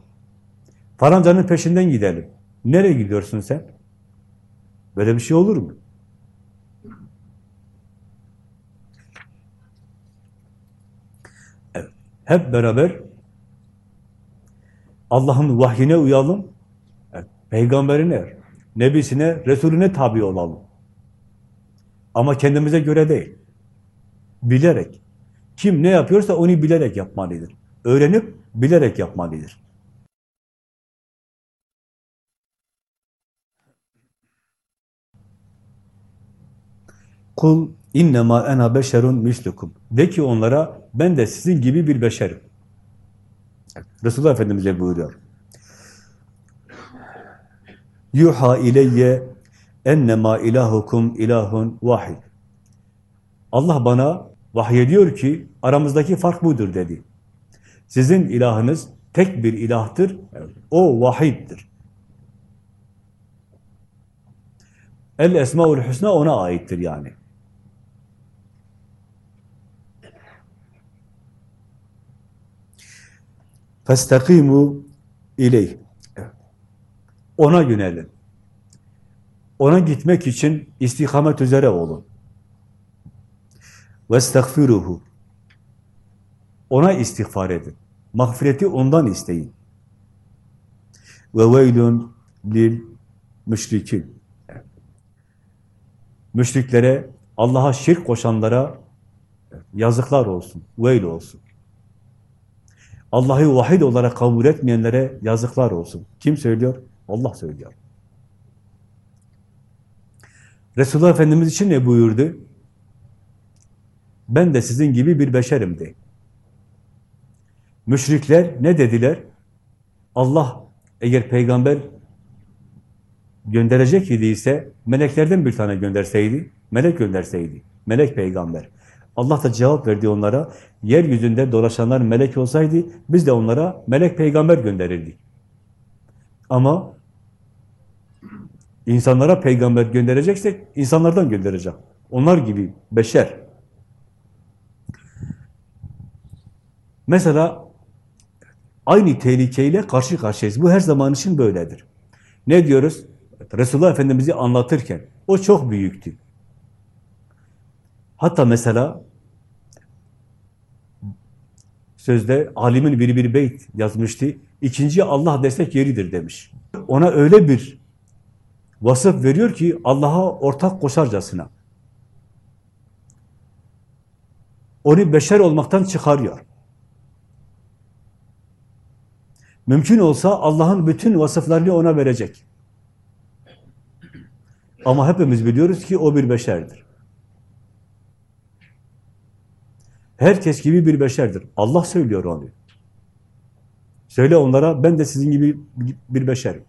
Farancanın peşinden gidelim. Nereye gidiyorsun sen? Böyle bir şey olur mu? Evet, hep beraber Allah'ın vahyine uyalım, evet, peygamberine, nebisine, Resulüne tabi olalım. Ama kendimize göre değil. Bilerek. Kim ne yapıyorsa onu bilerek yapmalıdır. Öğrenip bilerek yapmalıdır. Kul innema ena beşerun mislukum. De ki onlara ben de sizin gibi bir beşerim. Resulullah Efendimiz'e buyuruyor. Yuha ileyye ennema ilahukum ilahun vahid. Allah bana vahyediyor ki aramızdaki fark budur dedi. Sizin ilahınız tek bir ilahtır. O vahiddir. El Esmaül Hüsna ona aittir yani. Festakimu ileyh. Ona yönelin. Ona gitmek için istikamet üzere olun. وَاسْتَغْفِرُهُ Ona istiğfar edin. Mağfireti ondan isteyin. وَوَيْلٌ lil müşrikin. Müşriklere, Allah'a şirk koşanlara yazıklar olsun, veil olsun. Allah'ı vahid olarak kabul etmeyenlere yazıklar olsun. Kim söylüyor? Allah söylüyor. Resulullah Efendimiz için ne buyurdu? Ben de sizin gibi bir beşerim de. Müşrikler ne dediler? Allah eğer peygamber gönderecek idiyse meleklerden bir tane gönderseydi, melek gönderseydi, melek peygamber. Allah da cevap verdi onlara, yeryüzünde dolaşanlar melek olsaydı biz de onlara melek peygamber gönderirdik. Ama insanlara peygamber göndereceksek insanlardan göndereceğim. Onlar gibi beşer. Mesela aynı tehlikeyle karşı karşıyayız. Bu her zaman için böyledir. Ne diyoruz? Resulullah Efendimiz'i anlatırken o çok büyüktü. Hatta mesela sözde alimin biri bir beyt yazmıştı. İkinci Allah desek yeridir demiş. Ona öyle bir vasıf veriyor ki Allah'a ortak koşarcasına. Onu beşer olmaktan çıkarıyor. Mümkün olsa Allah'ın bütün vasıflarını ona verecek. Ama hepimiz biliyoruz ki o bir beşerdir. Herkes gibi bir beşerdir. Allah söylüyor onu. Söyle onlara ben de sizin gibi bir beşerim.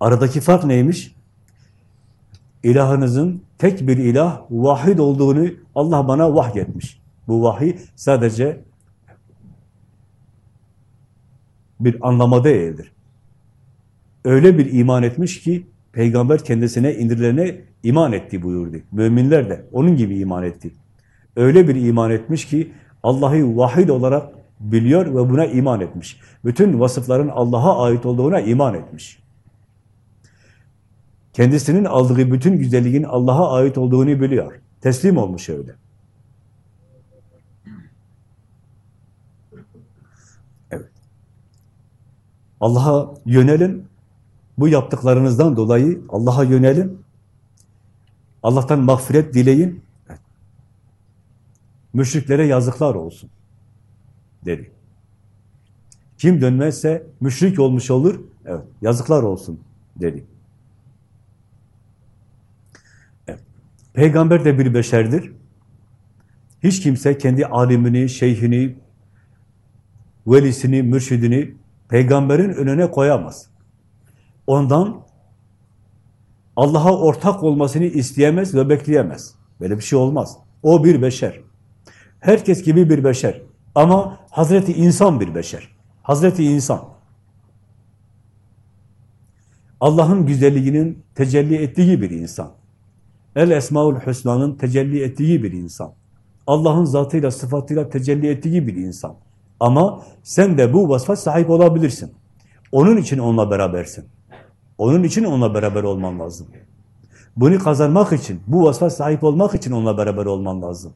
Aradaki fark neymiş? İlahınızın tek bir ilah, vahid olduğunu Allah bana vahyetmiş. Bu vahiy sadece bir anlama değildir. Öyle bir iman etmiş ki peygamber kendisine indirilene iman etti buyurdu. Müminler de onun gibi iman etti. Öyle bir iman etmiş ki Allah'ı vahid olarak biliyor ve buna iman etmiş. Bütün vasıfların Allah'a ait olduğuna iman etmiş. Kendisinin aldığı bütün güzelliğin Allah'a ait olduğunu biliyor. Teslim olmuş öyle. Evet. Allah'a yönelin. Bu yaptıklarınızdan dolayı Allah'a yönelin. Allah'tan mağfiret dileyin. Müşriklere yazıklar olsun. Dedi. Kim dönmezse müşrik olmuş olur. Evet. Yazıklar olsun dedi. Peygamber de bir beşerdir. Hiç kimse kendi alimini, şeyhini, velisini, mürşidini peygamberin önüne koyamaz. Ondan Allah'a ortak olmasını isteyemez ve bekleyemez. Böyle bir şey olmaz. O bir beşer. Herkes gibi bir beşer. Ama Hazreti insan bir beşer. Hazreti insan. Allah'ın güzelliğinin tecelli ettiği bir insan. El Esmaül Hüsna'nın tecelli ettiği bir insan. Allah'ın zatıyla, sıfatıyla tecelli ettiği bir insan. Ama sen de bu vasfa sahip olabilirsin. Onun için onunla berabersin. Onun için onunla beraber olman lazım. Bunu kazanmak için, bu vasfa sahip olmak için onunla beraber olman lazım.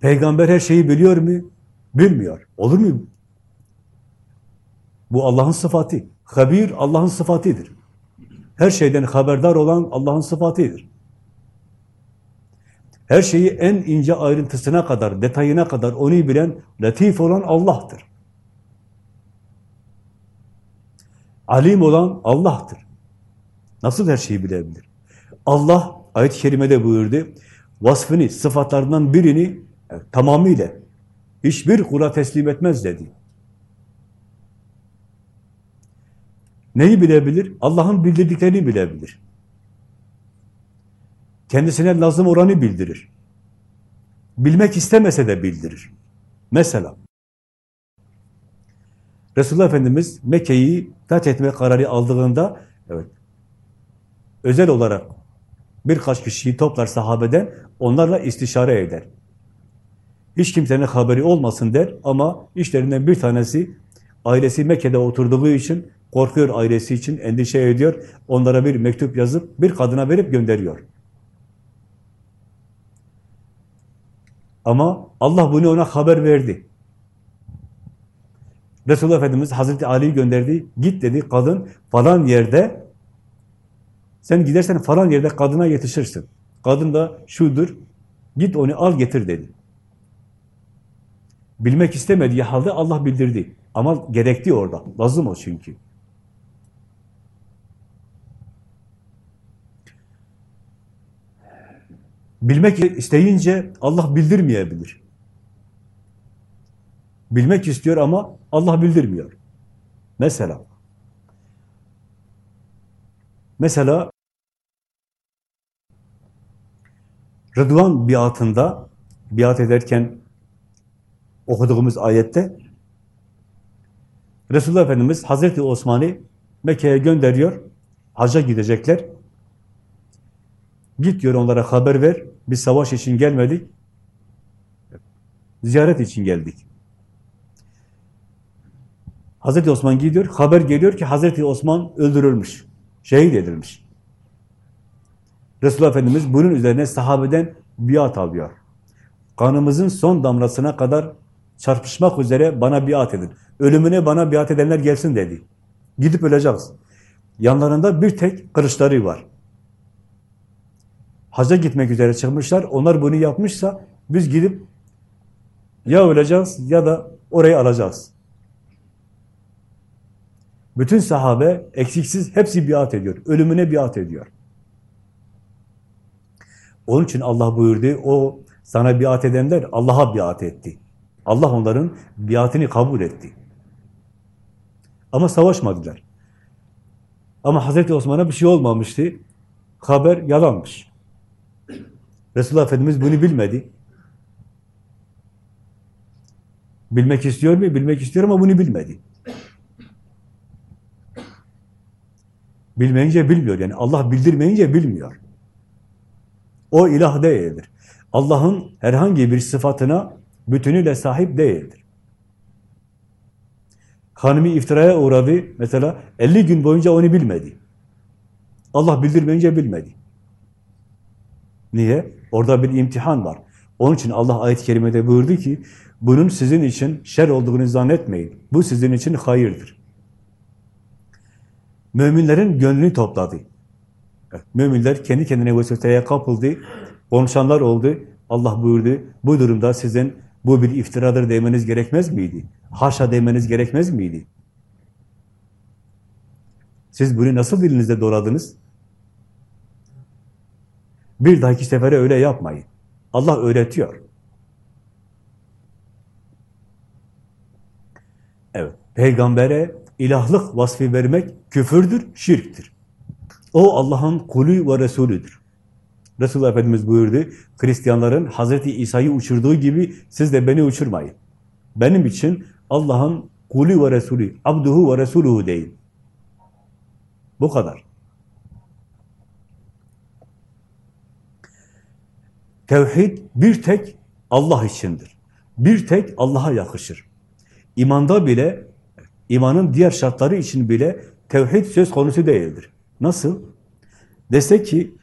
Peygamber her şeyi biliyor mu? Bilmiyor. Olur mu? Bu Allah'ın sıfatı. Habir Allah'ın sıfatıdır. Her şeyden haberdar olan Allah'ın sıfatıdır. Her şeyi en ince ayrıntısına kadar, detayına kadar onu bilen, latif olan Allah'tır. Alim olan Allah'tır. Nasıl her şeyi bilebilir? Allah ayet-i kerimede buyurdu, vasfını, sıfatlarından birini evet, tamamıyla hiçbir kula teslim etmez dedi. Neyi bilebilir? Allah'ın bildirdiklerini bilebilir. Kendisine lazım olanı bildirir. Bilmek istemese de bildirir. Mesela Resulullah Efendimiz Mekke'yi fethetme kararı aldığında evet özel olarak birkaç kişiyi toplar sahabeden onlarla istişare eder. Hiç kimsenin haberi olmasın der ama işlerinden bir tanesi ailesi Mekke'de oturduğu için Korkuyor ailesi için, endişe ediyor. Onlara bir mektup yazıp bir kadına verip gönderiyor. Ama Allah bunu ona haber verdi. Resulullah Efendimiz Hazreti Ali'yi gönderdi. Git dedi kadın falan yerde sen gidersen falan yerde kadına yetişirsin. Kadın da şudur. Git onu al getir dedi. Bilmek istemediği halde Allah bildirdi. Ama gerekti orada. Lazım o çünkü. Bilmek isteyince Allah bildirmeyebilir. Bilmek istiyor ama Allah bildirmiyor. Mesela mesela Rıdvan biatında biat ederken okuduğumuz ayette Resulullah Efendimiz Hazreti Osman'ı Mekke'ye gönderiyor. Hacca gidecekler. Git diyor onlara haber ver. Biz savaş için gelmedik. Ziyaret için geldik. Hazreti Osman gidiyor. Haber geliyor ki Hazreti Osman öldürülmüş. Şehit edilmiş. Resulullah Efendimiz bunun üzerine sahabeden biat alıyor. Kanımızın son damlasına kadar çarpışmak üzere bana biat edin. Ölümüne bana biat edenler gelsin dedi. Gidip öleceğiz. Yanlarında bir tek kılıçları var. Hacca gitmek üzere çıkmışlar. Onlar bunu yapmışsa biz gidip ya öleceğiz ya da orayı alacağız. Bütün sahabe eksiksiz hepsi biat ediyor. Ölümüne biat ediyor. Onun için Allah buyurdu, o sana biat edenler Allah'a biat etti. Allah onların biatini kabul etti. Ama savaşmadılar. Ama Hazreti Osman'a bir şey olmamıştı. Haber yalanmış. Resulullah Efendimiz bunu bilmedi. Bilmek istiyor mu? Bilmek istiyor ama bunu bilmedi. Bilmeyince bilmiyor. Yani Allah bildirmeyince bilmiyor. O ilah değildir. Allah'ın herhangi bir sıfatına bütünüyle sahip değildir. Hanımı iftiraya uğradı. Mesela 50 gün boyunca onu bilmedi. Allah bildirmeyince bilmedi. Niye? Orada bir imtihan var. Onun için Allah ayet-i kerimede buyurdu ki, bunun sizin için şer olduğunu zannetmeyin. Bu sizin için hayırdır. Müminlerin gönlünü topladı. Müminler kendi kendine vesveteye kapıldı. Konuşanlar oldu. Allah buyurdu. Bu durumda sizin bu bir iftiradır demeniz gerekmez miydi? Haşa demeniz gerekmez miydi? Siz bunu nasıl dilinizde doğradınız? Bir dahaki sefere öyle yapmayın. Allah öğretiyor. Evet, peygambere ilahlık vasfı vermek küfürdür, şirktir. O Allah'ın kulü ve Resulüdür. Resulullah Efendimiz buyurdu, Hristiyanların Hazreti İsa'yı uçurduğu gibi siz de beni uçurmayın. Benim için Allah'ın kulü ve Resulü, abduhu ve Resuluhu deyin. Bu kadar. Tevhid bir tek Allah içindir. Bir tek Allah'a yakışır. İmanda bile, imanın diğer şartları için bile tevhid söz konusu değildir. Nasıl? Desek ki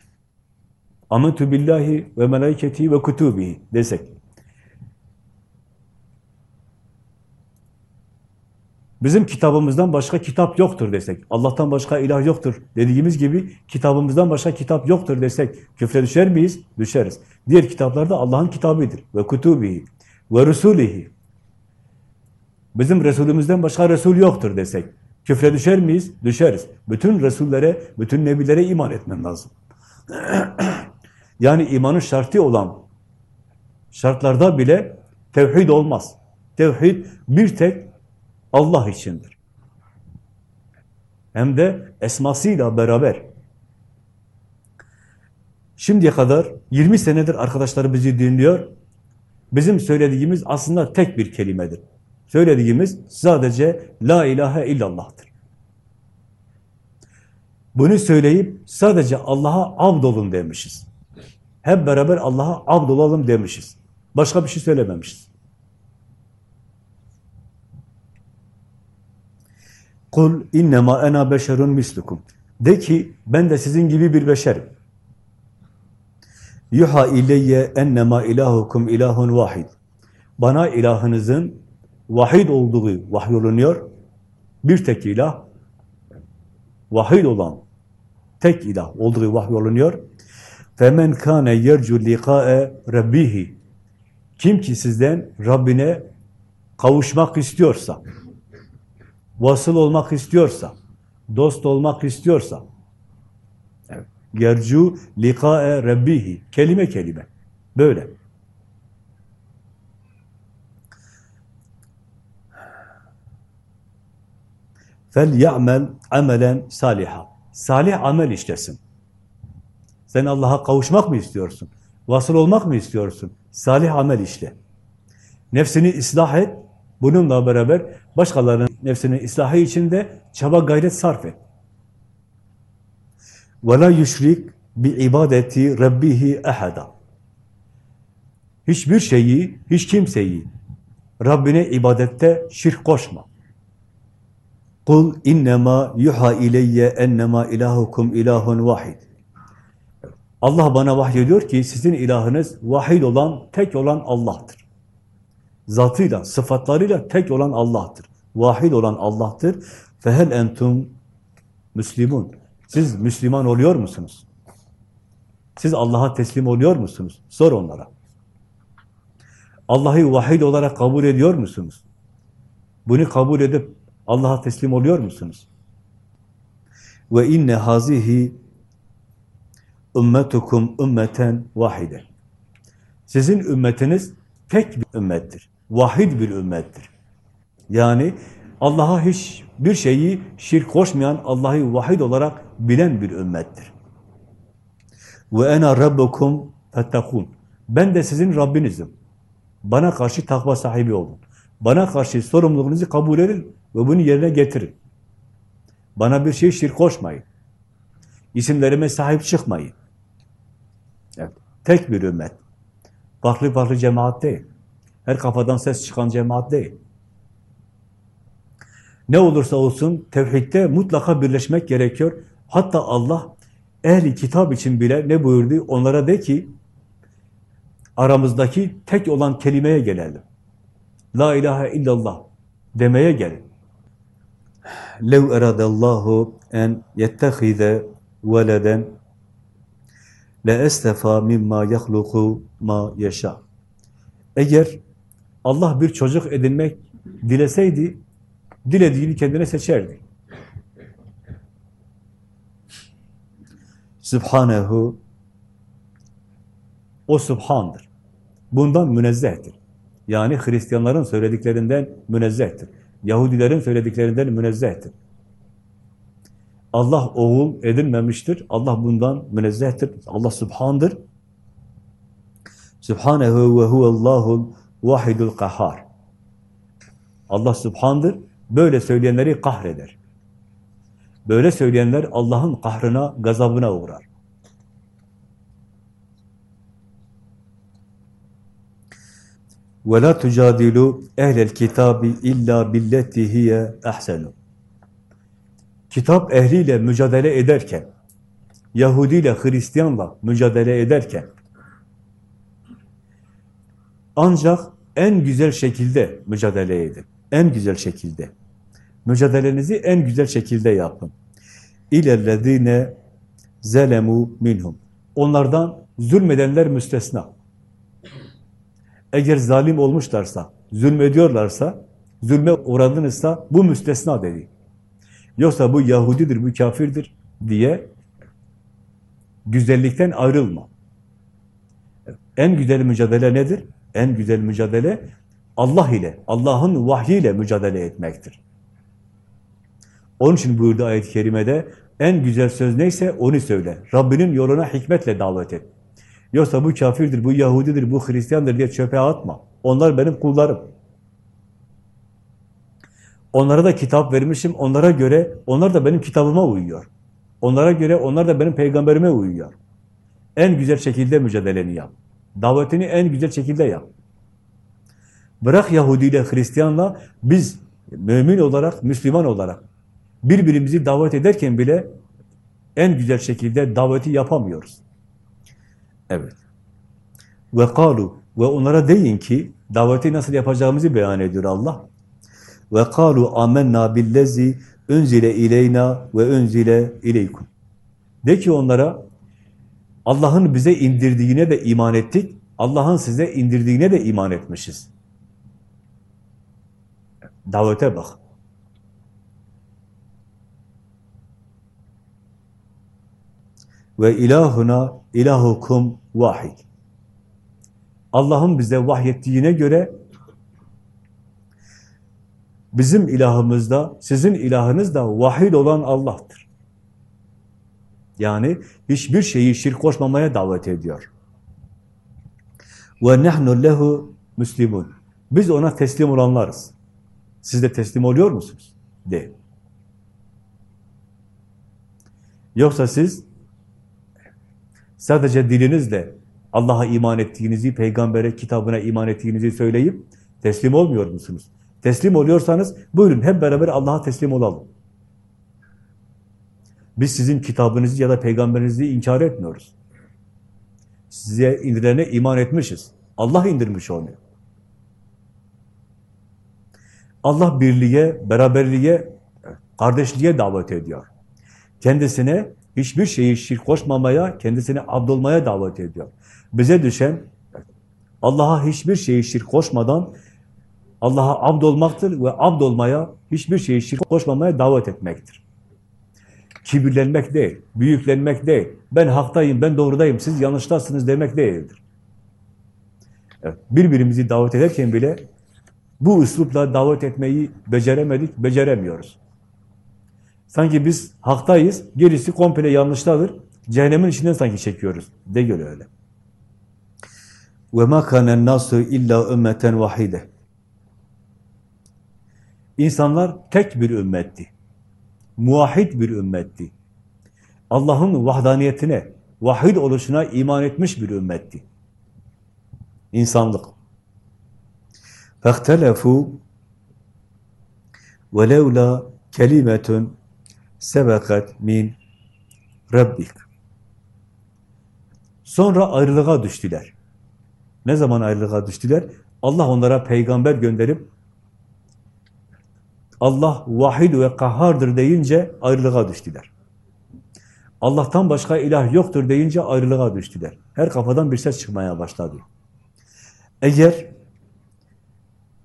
Amentu billahi ve melaiketi ve kutubihi desek. Bizim kitabımızdan başka kitap yoktur desek. Allah'tan başka ilah yoktur dediğimiz gibi kitabımızdan başka kitap yoktur desek küfre düşer miyiz? Düşeriz. Diğer kitaplar da Allah'ın kitabıdır. Ve kutubihi ve rusulihi. Bizim Resulümüzden başka Resul yoktur desek. Küfre düşer miyiz? Düşeriz. Bütün Resullere, bütün Nebilere iman etmen lazım. yani imanın şartı olan şartlarda bile tevhid olmaz. Tevhid bir tek Allah içindir. Hem de esmasıyla beraber. Şimdiye kadar 20 senedir arkadaşlar bizi dinliyor. Bizim söylediğimiz aslında tek bir kelimedir. Söylediğimiz sadece La ilahe illallah'tır. Bunu söyleyip sadece Allah'a abd olun demişiz. Hep beraber Allah'a abd olalım demişiz. Başka bir şey söylememişiz. Kul innema ena beşerun mislukum. De ki ben de sizin gibi bir beşerim. Yuha ileyye ennema ilahukum ilahun vahid. Bana ilahınızın vahid olduğu vahyolunuyor. Bir tek ilah, vahid olan tek ilah olduğu vahyolunuyor. Femen kâne yercu liqa'e rabbihi. Kim ki sizden Rabbine kavuşmak istiyorsa, vasıl olmak istiyorsa, dost olmak istiyorsa, evet. yercu liqa'e rabbihi. Kelime kelime. Böyle. fel ya'mel amelen saliha. Salih amel işlesin. Sen Allah'a kavuşmak mı istiyorsun? Vasıl olmak mı istiyorsun? Salih amel işle. Nefsini ıslah et. Bununla beraber başkalarının nefsinin ıslahı için de çaba gayret sarf et. وَلَا يُشْرِكْ بِعِبَادَةِ رَبِّهِ اَحَدًا Hiçbir şeyi, hiç kimseyi Rabbine ibadette şirk koşma. Kul innema yuha ileyye ennema ilahukum ilahun vahid. Allah bana vahyediyor ki sizin ilahınız vahid olan, tek olan Allah'tır. Zatıyla, sıfatlarıyla tek olan Allah'tır. Vahid olan Allah'tır. Fehel entum müslimun. Siz Müslüman oluyor musunuz? Siz Allah'a teslim oluyor musunuz? Sor onlara. Allah'ı vahid olarak kabul ediyor musunuz? Bunu kabul edip Allah'a teslim oluyor musunuz? Ve inne hazihi ümmetukum ümmeten vahide. Sizin ümmetiniz tek bir ümmettir. Vahid bir ümmettir. Yani Allah'a hiç bir şeyi şirk koşmayan, Allah'ı vahid olarak bilen bir ümmettir. Ve ena rabbukum fettakun. Ben de sizin Rabbinizim. Bana karşı takva sahibi olun. Bana karşı sorumluluğunuzu kabul edin ve bunu yerine getirin. Bana bir şey şirk koşmayın. İsimlerime sahip çıkmayın. Evet, tek bir ümmet. Farklı farklı cemaat değil. Her kafadan ses çıkan cemaat değil. Ne olursa olsun tevhidde mutlaka birleşmek gerekiyor. Hatta Allah ehli kitap için bile ne buyurdu? Onlara de ki aramızdaki tek olan kelimeye gelelim. La ilahe illallah demeye gelin. Lev eradallahu en yettehize veleden le estefa mimma yahluku ma yaşa. Eğer Allah bir çocuk edinmek dileseydi, dilediğini kendine seçerdi. Sübhanehu o Subhan'dır. Bundan münezzehtir. Yani Hristiyanların söylediklerinden münezzehtir. Yahudilerin söylediklerinden münezzehtir. Allah oğul edinmemiştir. Allah bundan münezzehtir. Allah Subhan'dır. Subhanehu ve huvellahul vahidul kahhar. Allah Subhan'dır. Böyle söyleyenleri kahreder. Böyle söyleyenler Allah'ın kahrına, gazabına uğrar. وَلَا تُجَادِلُوا اَهْلَ الْكِتَابِ اِلَّا بِالَّتِي هِيَ اَحْسَنُ Kitap ehliyle mücadele ederken, Yahudi ile Hristiyanla mücadele ederken, ancak en güzel şekilde mücadele edin. En güzel şekilde. Mücadelenizi en güzel şekilde yapın. İlellezine zelemu minhum. Onlardan zulmedenler müstesna. Eğer zalim olmuşlarsa, zulmediyorlarsa, zulme uğradınızsa bu müstesna dedi. Yoksa bu Yahudidir, bu diye güzellikten ayrılma. En güzel mücadele nedir? En güzel mücadele Allah ile, Allah'ın vahyiyle mücadele etmektir. Onun için buyurdu ayet-i kerimede, en güzel söz neyse onu söyle. Rabbinin yoluna hikmetle davet et. Yoksa bu kafirdir, bu Yahudidir, bu Hristiyandır diye çöpe atma. Onlar benim kullarım. Onlara da kitap vermişim, onlara göre, onlar da benim kitabıma uyuyor. Onlara göre, onlar da benim peygamberime uyuyor. En güzel şekilde mücadeleni yap. Davetini en güzel şekilde yap. Bırak Yahudi ile Hristiyanla biz mümin olarak, Müslüman olarak birbirimizi davet ederken bile en güzel şekilde daveti yapamıyoruz. Evet. Ve kalu ve onlara deyin ki daveti nasıl yapacağımızı beyan ediyor Allah. Ve kalu amennâ billezi unzile ileyna ve unzile ileykum. De ki onlara Allah'ın bize indirdiğine de iman ettik. Allah'ın size indirdiğine de iman etmişiz. Davete bak. Ve ilahuna ilahukum vahid. Allah'ın bize vahyettiğine göre bizim ilahımız da, sizin ilahınız da vahid olan Allah'tır. Yani hiçbir şeyi şirk koşmamaya davet ediyor. Ve nahnu lehu muslimun. Biz ona teslim olanlarız. Siz de teslim oluyor musunuz? De. Yoksa siz sadece dilinizle Allah'a iman ettiğinizi, peygambere, kitabına iman ettiğinizi söyleyip teslim olmuyor musunuz? Teslim oluyorsanız buyurun hep beraber Allah'a teslim olalım. Biz sizin kitabınızı ya da peygamberinizi inkar etmiyoruz. Size indirene iman etmişiz. Allah indirmiş onu. Allah birliğe, beraberliğe, kardeşliğe davet ediyor. Kendisine hiçbir şeyi şirk koşmamaya, kendisine abdolmaya davet ediyor. Bize düşen Allah'a hiçbir şeyi şirk koşmadan Allah'a abd olmaktır ve abd olmaya, hiçbir şeyi şirk koşmamaya davet etmektir. Kibirlenmek değil, büyüklenmek değil, ben haktayım, ben doğrudayım, siz yanlıştasınız demek değildir. Evet, birbirimizi davet ederken bile bu üslupla davet etmeyi beceremedik, beceremiyoruz. Sanki biz haktayız, gerisi komple yanlıştadır. Cehennemin içinden sanki çekiyoruz. Değil öyle. وَمَا كَانَ النَّاسُ illa ümmeten vahide. İnsanlar tek bir ümmetti. Muahid bir ümmetti. Allah'ın vahdaniyetine, vahid oluşuna iman etmiş bir ümmetti. İnsanlık. فَاخْتَلَفُوا وَلَوْلَا كَلِمَةٌ sebekat min Rabbik. Sonra ayrılığa düştüler. Ne zaman ayrılığa düştüler? Allah onlara peygamber gönderip Allah vahid ve kahhardır deyince ayrılığa düştüler. Allah'tan başka ilah yoktur deyince ayrılığa düştüler. Her kafadan bir ses çıkmaya başladı. Eğer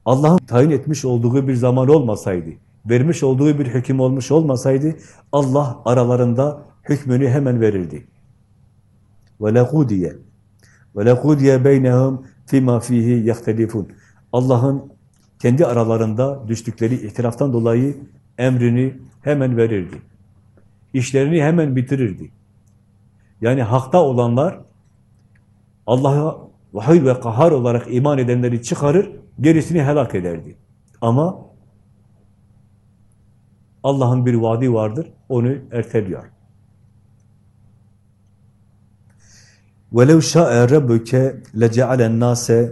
Allah'ın tayin etmiş olduğu bir zaman olmasaydı, vermiş olduğu bir hüküm olmuş olmasaydı, Allah aralarında hükmünü hemen verirdi. وَلَقُودِيَ وَلَقُودِيَ بَيْنَهُمْ فِي مَا ف۪يهِ يَخْتَلِفُونَ Allah'ın kendi aralarında düştükleri ihtilaftan dolayı emrini hemen verirdi. İşlerini hemen bitirirdi. Yani hakta olanlar Allah'a vahiy ve kahar olarak iman edenleri çıkarır, gerisini helak ederdi. Ama Allah'ın bir vaadi vardır, onu erteliyor. وَلَوْ شَاءَ رَبُّكَ لَجَعَلَ النَّاسَ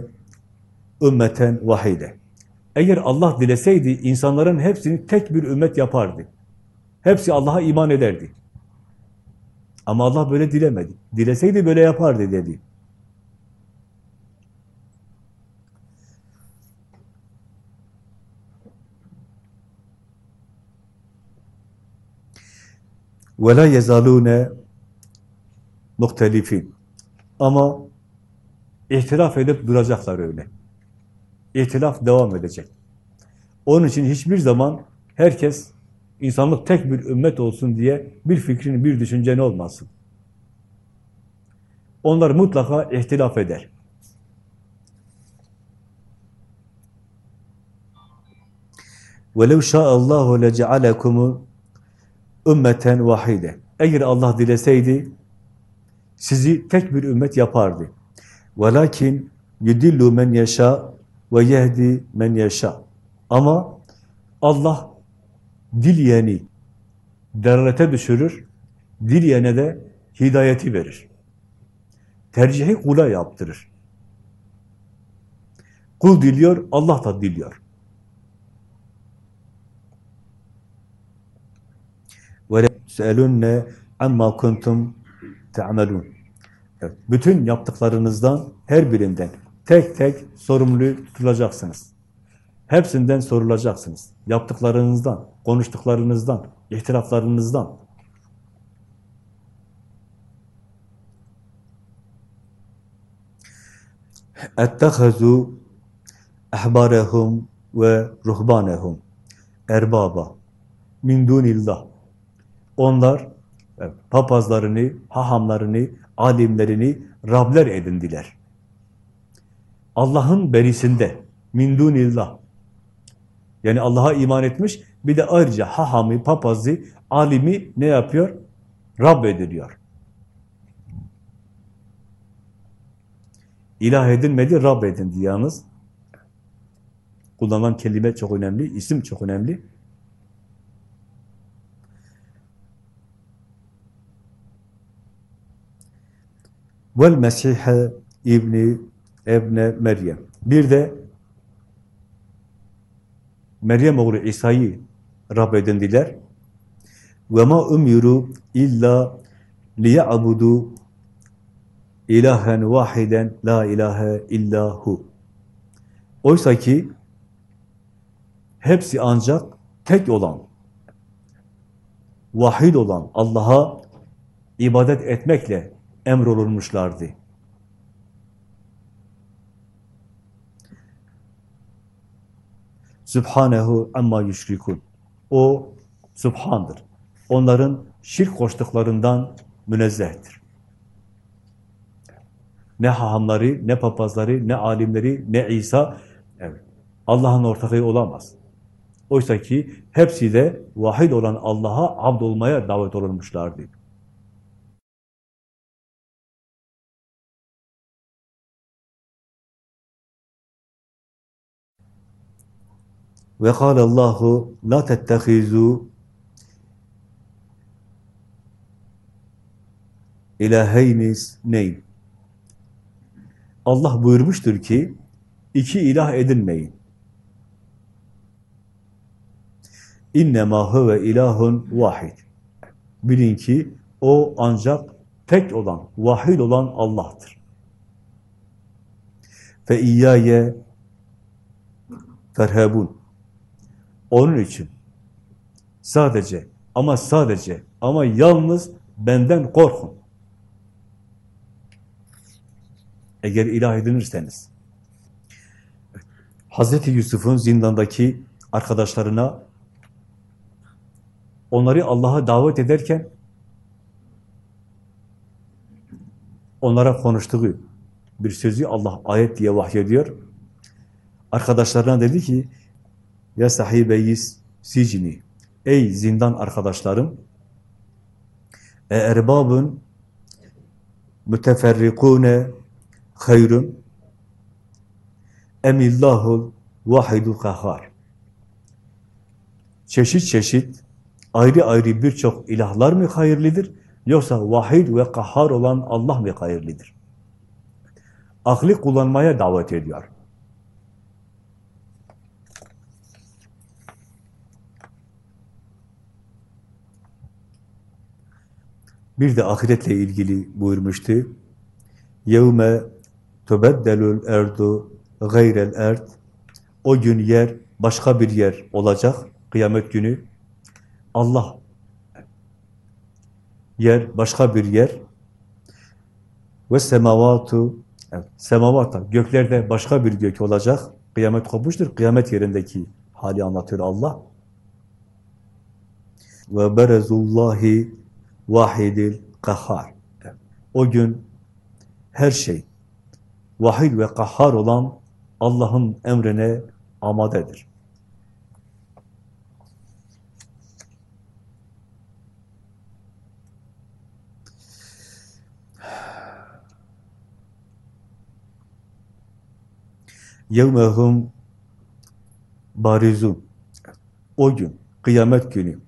ümmeten vahide. Eğer Allah dileseydi insanların hepsini tek bir ümmet yapardı. Hepsi Allah'a iman ederdi. Ama Allah böyle dilemedi. Dileseydi böyle yapardı dedi. وَلَا يَزَالُونَ muhtelifin. Ama ihtilaf edip duracaklar öyle. İhtilaf devam edecek. Onun için hiçbir zaman herkes insanlık tek bir ümmet olsun diye bir fikrin, bir düşüncen olmasın. Onlar mutlaka ihtilaf eder. وَلَوْ شَاءَ اللّٰهُ لَجَعَلَكُمُ ümmeten vahide. Eğer Allah dileseydi sizi tek bir ümmet yapardı. Velakin yudillu men yaşa ve yehdi men yaşa. Ama Allah dileyeni derlete düşürür, dileyene de hidayeti verir. Tercihi kula yaptırır. Kul diliyor, Allah da diliyor. Selunne amma kuntum ta'melun. Evet, bütün yaptıklarınızdan her birinden tek tek sorumlu tutulacaksınız. Hepsinden sorulacaksınız. Yaptıklarınızdan, konuştuklarınızdan, ihtilaflarınızdan. اَتَّخَذُوا اَحْبَارَهُمْ ve ruhbanehum erbaba min dunillah onlar papazlarını, hahamlarını, alimlerini Rabler edindiler. Allah'ın berisinde, min dunillah. Yani Allah'a iman etmiş, bir de ayrıca hahamı, papazı, alimi ne yapıyor? Rab ediliyor. İlah edinmedi, Rab edindi yalnız. Kullanılan kelime çok önemli, isim çok önemli. Vel Mesih'e İbni Ebne Meryem. Bir de Meryem oğlu İsa'yı Rab edindiler. Ve ma umiru illa liya'budu ilahen vahiden la ilahe illahu. Oysa ki hepsi ancak tek olan, vahid olan Allah'a ibadet etmekle emrolunmuşlardı. Sübhanehu amma yüşrikun. O Sübhan'dır. Onların şirk koştuklarından münezzehtir. Ne hahamları, ne papazları, ne alimleri, ne İsa, evet, Allah'ın ortağı olamaz. Oysa ki hepsi de vahid olan Allah'a abd olmaya davet olunmuşlardı. Ve kâlallahu la tettehizû ilaheyniz neyn. Allah buyurmuştur ki iki ilah edinmeyin. İnnemâ huve ilahun vahid. Bilin ki o ancak tek olan, vahid olan Allah'tır. Fe iyyaye ferhebun. Onun için sadece ama sadece ama yalnız benden korkun. Eğer ilah edinirseniz. Hazreti Yusuf'un zindandaki arkadaşlarına onları Allah'a davet ederken onlara konuştuğu bir sözü Allah ayet diye vahyediyor. Arkadaşlarına dedi ki ya sahibeyiz sicni ey zindan arkadaşlarım e erbabun müteferrikune hayrun emillahul vahidul kahhar çeşit çeşit ayrı ayrı birçok ilahlar mı hayırlıdır yoksa vahid ve kahhar olan Allah mı hayırlıdır? Aklı kullanmaya davet ediyor. Bir de ahiretle ilgili buyurmuştu. Yevme tubeddelül erdu gayrel erd. O gün yer başka bir yer olacak. Kıyamet günü Allah yer başka bir yer ve semavatu evet, semavata göklerde başka bir gök olacak. Kıyamet kopmuştur. Kıyamet yerindeki hali anlatıyor Allah. Ve berezullahi Vahidil kahhar. O gün her şey vahid ve kahhar olan Allah'ın emrine amadedir. Yevmehum barizun. O gün, kıyamet günü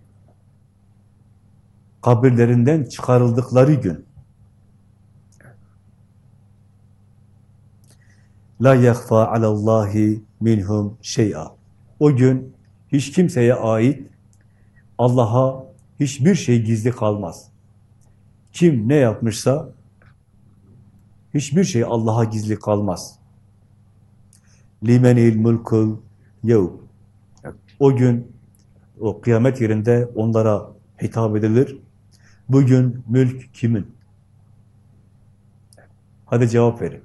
kabirlerinden çıkarıldıkları gün, la yahfa alallahi minhum şey'a. O gün hiç kimseye ait Allah'a hiçbir şey gizli kalmaz. Kim ne yapmışsa hiçbir şey Allah'a gizli kalmaz. Limenil mulkul yev. O gün o kıyamet yerinde onlara hitap edilir. Bugün mülk kimin? Hadi cevap verin.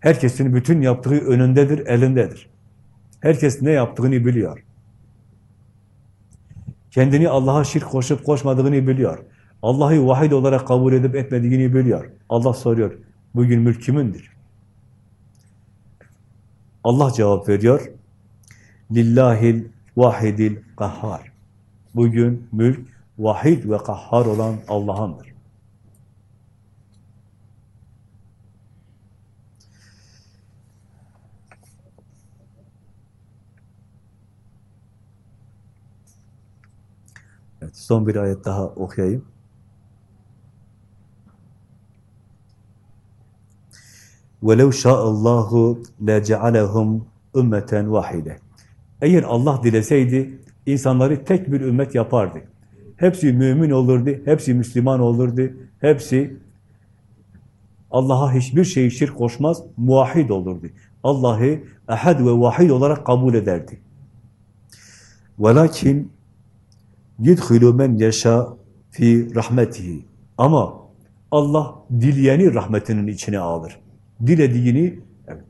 Herkesin bütün yaptığı önündedir, elindedir. Herkes ne yaptığını biliyor. Kendini Allah'a şirk koşup koşmadığını biliyor. Allah'ı vahid olarak kabul edip etmediğini biliyor. Allah soruyor, bugün mülk kimindir? Allah cevap veriyor, Lillahil vahidil kahhar. Bugün mülk vahid ve kahhar olan Allah'ındır. Evet, son bir ayet daha okuyayım. وَلَوْ شَاءَ اللّٰهُ لَجَعَلَهُمْ ümmeten vahide. Eğer Allah dileseydi, insanları tek bir ümmet yapardı. Hepsi mümin olurdu, hepsi Müslüman olurdu, hepsi Allah'a hiçbir şey şirk koşmaz, muahid olurdu. Allah'ı ehad ve vahid olarak kabul ederdi. وَلَكِنْ يُدْخِلُ مَنْ يَشَى fi rahmetihi. Ama Allah dileyeni rahmetinin içine alır. Dilediğini evet,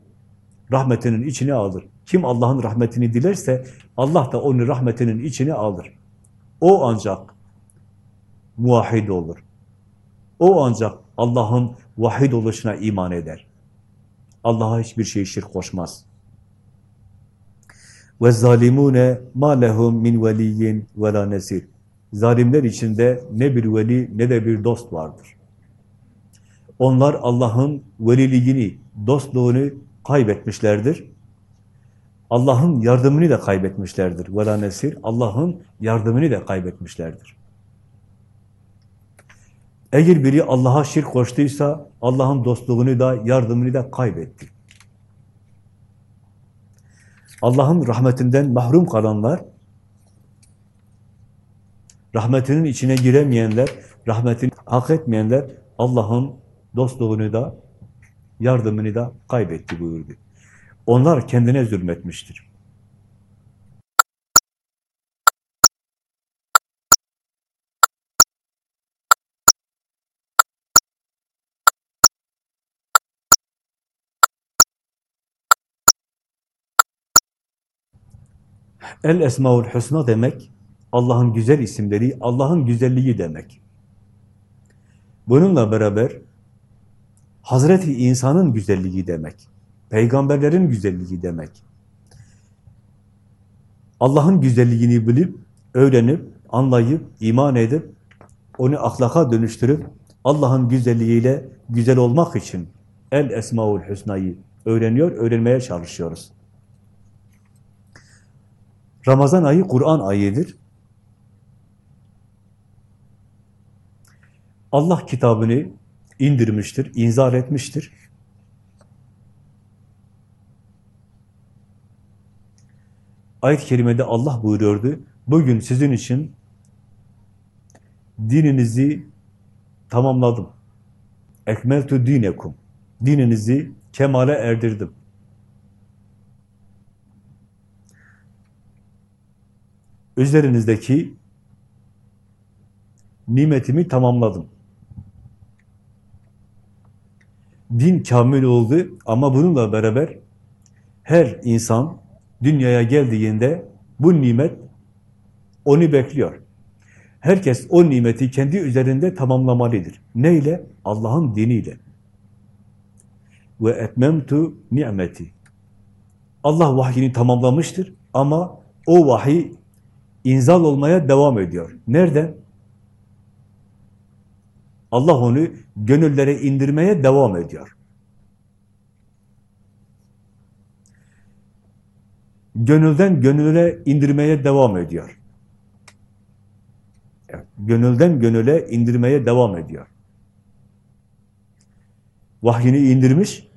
rahmetinin içine alır. Kim Allah'ın rahmetini dilerse Allah da onu rahmetinin içine alır. O ancak muahid olur. O ancak Allah'ın vahid oluşuna iman eder. Allah'a hiçbir şey şirk koşmaz. Ve zalimune ma lehum min veliyyin ve la nesir. Zalimler içinde ne bir veli ne de bir dost vardır. Onlar Allah'ın veliliğini, dostluğunu kaybetmişlerdir. Allah'ın yardımını da kaybetmişlerdir. Ve la nesir. Allah'ın yardımını da kaybetmişlerdir. Eğer biri Allah'a şirk koştuysa Allah'ın dostluğunu da yardımını da kaybetti. Allah'ın rahmetinden mahrum kalanlar, rahmetinin içine giremeyenler, rahmetini hak etmeyenler Allah'ın dostluğunu da yardımını da kaybetti buyurdu. Onlar kendine zulmetmiştir. El Esmaül Hüsna demek, Allah'ın güzel isimleri, Allah'ın güzelliği demek. Bununla beraber Hazreti insanın güzelliği demek. Peygamberlerin güzelliği demek. Allah'ın güzelliğini bilip, öğrenip, anlayıp, iman edip, onu ahlaka dönüştürüp, Allah'ın güzelliğiyle güzel olmak için El Esmaül Hüsna'yı öğreniyor, öğrenmeye çalışıyoruz. Ramazan ayı Kur'an ayıdır. Allah kitabını indirmiştir, inzal etmiştir. Ayet-i kerimede Allah buyuruyordu, bugün sizin için dininizi tamamladım. Ekmeltu dinekum. Dininizi kemale erdirdim. Üzerinizdeki nimetimi tamamladım. Din kamil oldu ama bununla beraber her insan dünyaya geldiğinde bu nimet onu bekliyor. Herkes o nimeti kendi üzerinde tamamlamalıdır. Neyle? Allah'ın diniyle. Ve etmemtu nimeti. Allah vahyini tamamlamıştır ama o vahiy inzal olmaya devam ediyor. Nereden? Allah onu gönüllere indirmeye devam ediyor. Gönülden gönüle indirmeye devam ediyor. Evet, gönülden gönüle indirmeye devam ediyor. Vahyini indirmiş,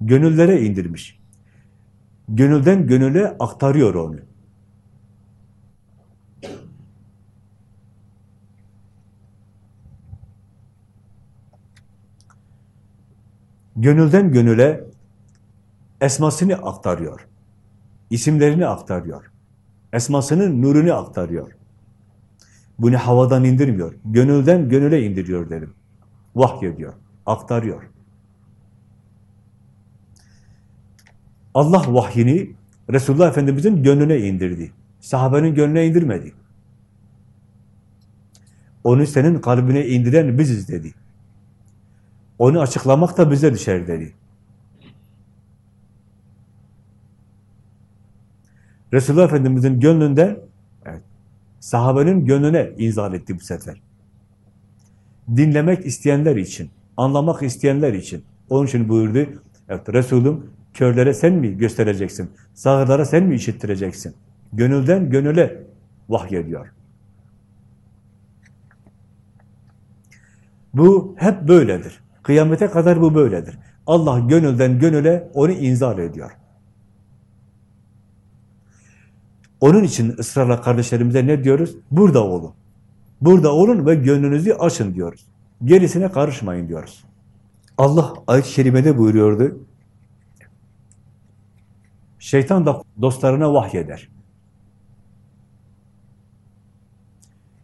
gönüllere indirmiş. Gönülden gönüle aktarıyor onu. Gönülden gönüle esmasını aktarıyor. İsimlerini aktarıyor. Esmasının nurunu aktarıyor. Bunu havadan indirmiyor. Gönülden gönüle indiriyor dedim. Vahyediyor, aktarıyor. Allah vahyini Resulullah Efendimiz'in gönlüne indirdi. Sahabenin gönlüne indirmedi. Onu senin kalbine indiren biziz dedi. Onu açıklamak da bize düşer dedi. Resulullah Efendimiz'in gönlünde evet, sahabenin gönlüne inzal etti bu sefer. Dinlemek isteyenler için, anlamak isteyenler için. Onun için buyurdu, evet Resulüm körlere sen mi göstereceksin? Sağırlara sen mi işittireceksin? Gönülden gönüle vahyediyor. Bu hep böyledir. Kıyamete kadar bu böyledir. Allah gönülden gönüle onu inzal ediyor. Onun için ısrarla kardeşlerimize ne diyoruz? Burada olun. Burada olun ve gönlünüzü açın diyoruz. Gerisine karışmayın diyoruz. Allah ayet-i kerimede buyuruyordu. Şeytan da dostlarına vahyeder.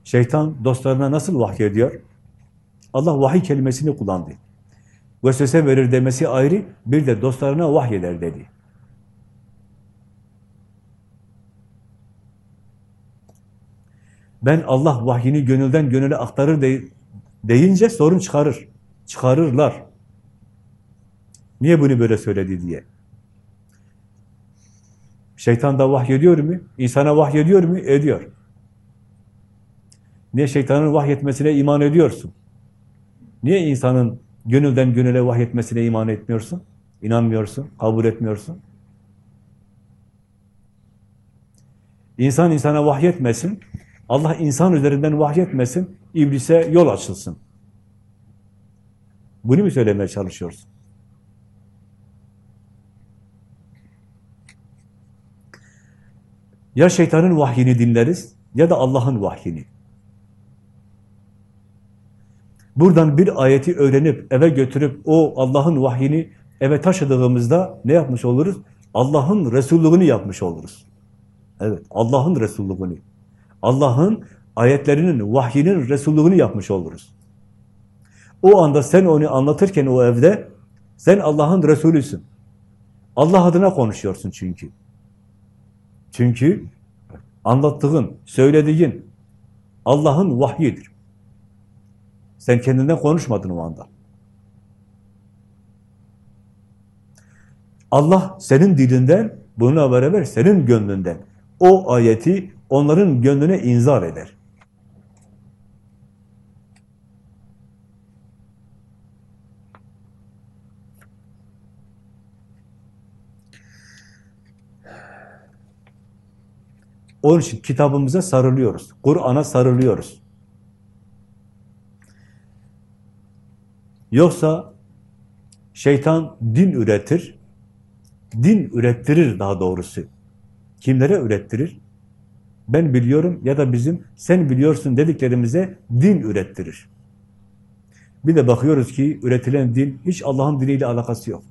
Şeytan dostlarına nasıl vahyediyor? Allah vahiy kelimesini kullandı. Vesvese verir demesi ayrı, bir de dostlarına vahyeder dedi. Ben Allah vahyini gönülden gönüle aktarır de, deyince sorun çıkarır. Çıkarırlar. Niye bunu böyle söyledi diye. Şeytan da vahyediyor mu? İnsana vahyediyor mu? Ediyor. Niye şeytanın vahyetmesine iman ediyorsun? Niye insanın gönülden gönüle vahyetmesine iman etmiyorsun? İnanmıyorsun, kabul etmiyorsun? İnsan insana vahyetmesin, Allah insan üzerinden vahyetmesin, iblise yol açılsın. Bunu mu söylemeye çalışıyorsun? Ya şeytanın vahyini dinleriz ya da Allah'ın vahyini. Buradan bir ayeti öğrenip eve götürüp o Allah'ın vahyini eve taşıdığımızda ne yapmış oluruz? Allah'ın Resulluğunu yapmış oluruz. Evet, Allah'ın Resulluğunu. Allah'ın ayetlerinin, vahyinin Resulluğunu yapmış oluruz. O anda sen onu anlatırken o evde, sen Allah'ın Resulüsün. Allah adına konuşuyorsun çünkü. Çünkü anlattığın, söylediğin Allah'ın vahyidir. Sen kendinden konuşmadın o anda. Allah senin dilinden, bununla beraber senin gönlünden o ayeti onların gönlüne inzar eder. Onun için kitabımıza sarılıyoruz. Kur'an'a sarılıyoruz. Yoksa şeytan din üretir, din ürettirir daha doğrusu. Kimlere ürettirir? Ben biliyorum ya da bizim sen biliyorsun dediklerimize din ürettirir. Bir de bakıyoruz ki üretilen din hiç Allah'ın diniyle alakası yok.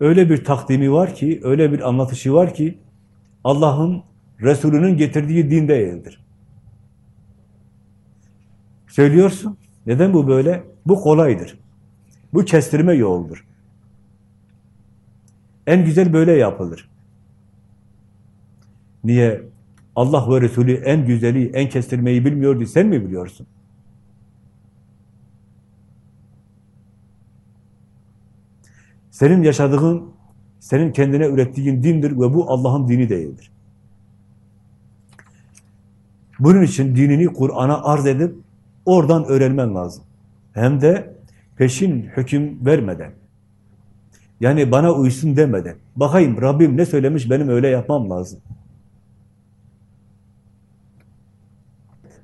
Öyle bir takdimi var ki, öyle bir anlatışı var ki Allah'ın Resulünün getirdiği din değildir. Söylüyorsun. Neden bu böyle? Bu kolaydır. Bu kestirme yoldur. En güzel böyle yapılır. Niye? Allah ve Resulü en güzeli, en kestirmeyi bilmiyordu. Sen mi biliyorsun? Senin yaşadığın, senin kendine ürettiğin dindir ve bu Allah'ın dini değildir. Bunun için dinini Kur'an'a arz edip oradan öğrenmen lazım. Hem de peşin hüküm vermeden. Yani bana uysun demeden. Bakayım Rabbim ne söylemiş benim öyle yapmam lazım.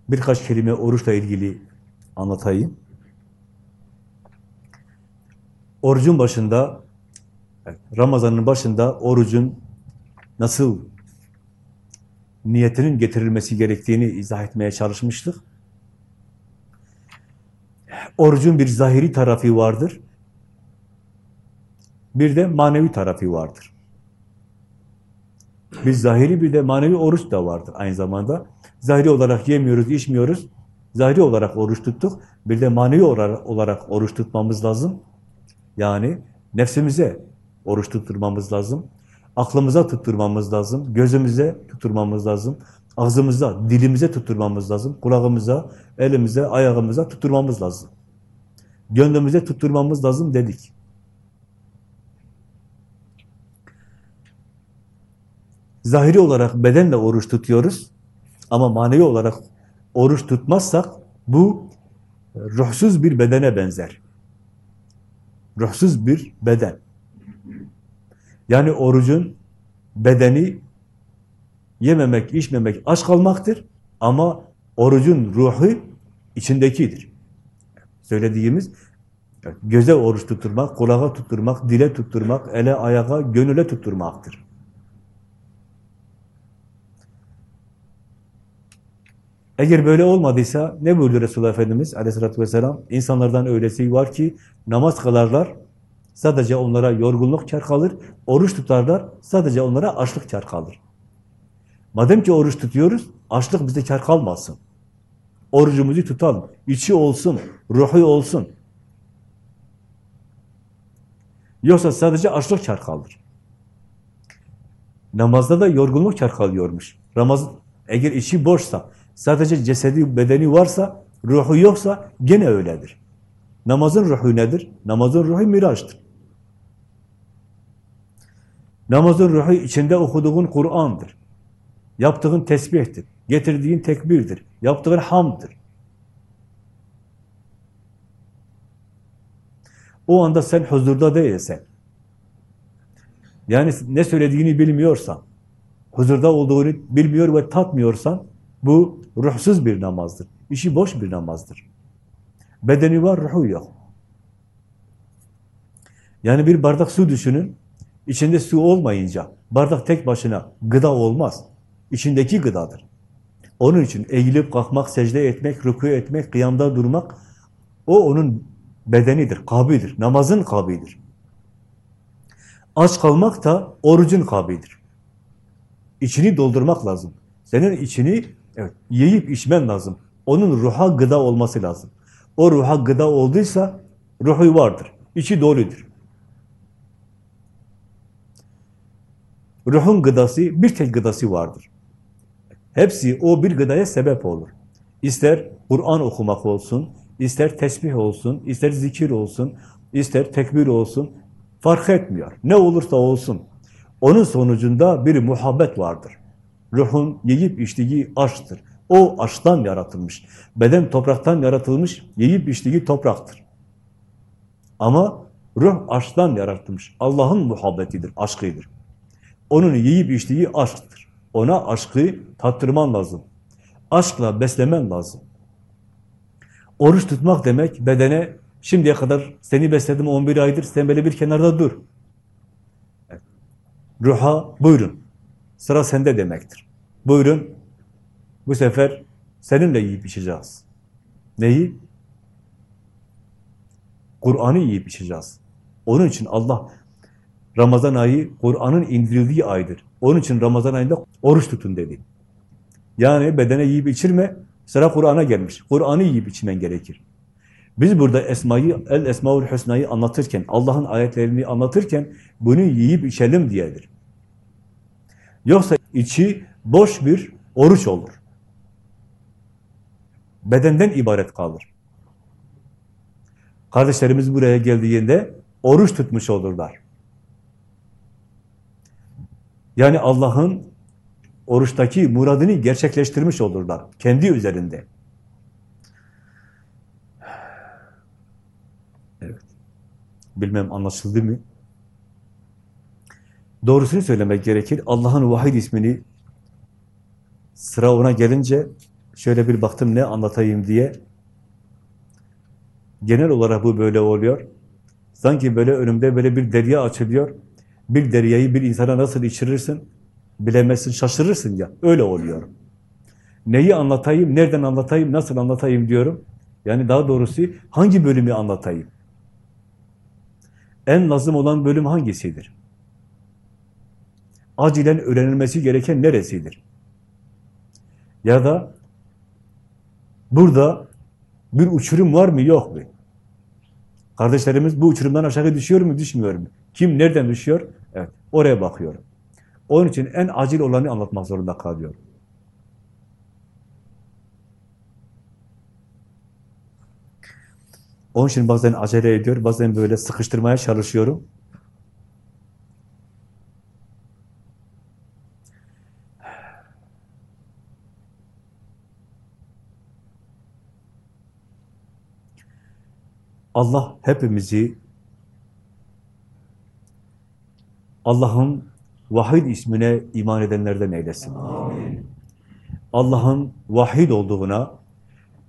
Birkaç kelime oruçla ilgili anlatayım. Orucun başında, Ramazan'ın başında orucun nasıl niyetinin getirilmesi gerektiğini izah etmeye çalışmıştık. Orucun bir zahiri tarafı vardır. Bir de manevi tarafı vardır. Bir zahiri bir de manevi oruç da vardır aynı zamanda. Zahiri olarak yemiyoruz, içmiyoruz. Zahiri olarak oruç tuttuk. Bir de manevi olarak oruç tutmamız lazım. Yani nefsimize oruç tutturmamız lazım. Aklımıza tutturmamız lazım. Gözümüze tutturmamız lazım. Ağzımıza, dilimize tutturmamız lazım. Kulağımıza, elimize, ayağımıza tutturmamız lazım. Gönlümüze tutturmamız lazım dedik. Zahiri olarak bedenle oruç tutuyoruz. Ama manevi olarak oruç tutmazsak bu ruhsuz bir bedene benzer. Ruhsuz bir beden. Yani orucun bedeni yememek, içmemek, aç kalmaktır. Ama orucun ruhu içindekidir. Söylediğimiz göze oruç tutturmak, kulağa tutturmak, dile tutturmak, ele, ayağa, gönüle tutturmaktır. Eğer böyle olmadıysa ne buyurdu Resulullah Efendimiz aleyhissalatü vesselam? İnsanlardan öylesi var ki namaz kılarlar, sadece onlara yorgunluk kar kalır, oruç tutarlar, sadece onlara açlık kar kalır. Madem ki oruç tutuyoruz, açlık bize kar kalmasın. Orucumuzu tutalım, içi olsun, ruhu olsun. Yoksa sadece açlık kar kalır. Namazda da yorgunluk kar kalıyormuş. Ramaz, eğer içi boşsa, Sadece cesedi, bedeni varsa, ruhu yoksa gene öyledir. Namazın ruhu nedir? Namazın ruhu miraçtır. Namazın ruhu içinde okuduğun Kur'an'dır. Yaptığın tesbihtir. Getirdiğin tekbirdir. Yaptığın hamdır. O anda sen huzurda değilsen, yani ne söylediğini bilmiyorsan, huzurda olduğunu bilmiyor ve tatmıyorsan, bu ruhsuz bir namazdır. İşi boş bir namazdır. Bedeni var, ruhu yok. Yani bir bardak su düşünün, içinde su olmayınca, bardak tek başına gıda olmaz. İçindeki gıdadır. Onun için eğilip kalkmak, secde etmek, rükû etmek, kıyamda durmak, o onun bedenidir, kabidir, namazın kabidir. Aç kalmak da orucun kabidir. İçini doldurmak lazım. Senin içini evet, yiyip içmen lazım. Onun ruha gıda olması lazım. O ruha gıda olduysa ruhu vardır. İçi doludur. Ruhun gıdası, bir tek gıdası vardır. Hepsi o bir gıdaya sebep olur. İster Kur'an okumak olsun, ister tesbih olsun, ister zikir olsun, ister tekbir olsun, fark etmiyor. Ne olursa olsun. Onun sonucunda bir muhabbet vardır. Ruhun yiyip içtiği aşktır. O aşktan yaratılmış. Beden topraktan yaratılmış, yiyip içtiği topraktır. Ama ruh aşktan yaratılmış. Allah'ın muhabbetidir, aşkıdır. Onun yiyip içtiği aşktır. Ona aşkı tattırman lazım. Aşkla beslemen lazım. Oruç tutmak demek bedene şimdiye kadar seni besledim 11 aydır sen böyle bir kenarda dur. Ruha buyurun. Sıra sende demektir. Buyurun. Bu sefer seninle yiyip içeceğiz. Neyi? Kur'an'ı yiyip içeceğiz. Onun için Allah Ramazan ayı Kur'an'ın indirildiği aydır. Onun için Ramazan ayında oruç tutun dedi. Yani bedene yiyip içirme, sıra Kur'an'a gelmiş. Kur'an'ı yiyip içmen gerekir. Biz burada Esma'yı, El Esmaül Hüsna'yı anlatırken, Allah'ın ayetlerini anlatırken bunu yiyip içelim diyedir. Yoksa içi boş bir oruç olur. Bedenden ibaret kalır. Kardeşlerimiz buraya geldiğinde oruç tutmuş olurlar. Yani Allah'ın oruçtaki muradını gerçekleştirmiş olurlar. Kendi üzerinde. Evet. Bilmem anlaşıldı mı? Doğrusunu söylemek gerekir. Allah'ın vahid ismini sıra ona gelince şöyle bir baktım ne anlatayım diye. Genel olarak bu böyle oluyor. Sanki böyle önümde böyle bir derya açılıyor. Bir deryayı bir insana nasıl içirirsin? Bilemezsin, şaşırırsın ya. Öyle oluyor. Neyi anlatayım, nereden anlatayım, nasıl anlatayım diyorum. Yani daha doğrusu hangi bölümü anlatayım? En lazım olan bölüm hangisidir? Acilen öğrenilmesi gereken neresidir? Ya da burada bir uçurum var mı yok mu? Kardeşlerimiz bu uçurumdan aşağı düşüyor mu düşmüyor mu? Kim nereden düşüyor? Evet oraya bakıyorum. Onun için en acil olanı anlatmak zorunda kalıyorum. Onun için bazen acele ediyor, bazen böyle sıkıştırmaya çalışıyorum. Allah hepimizi Allah'ın vahid ismine iman edenlerden eylesin. Allah'ın vahid olduğuna,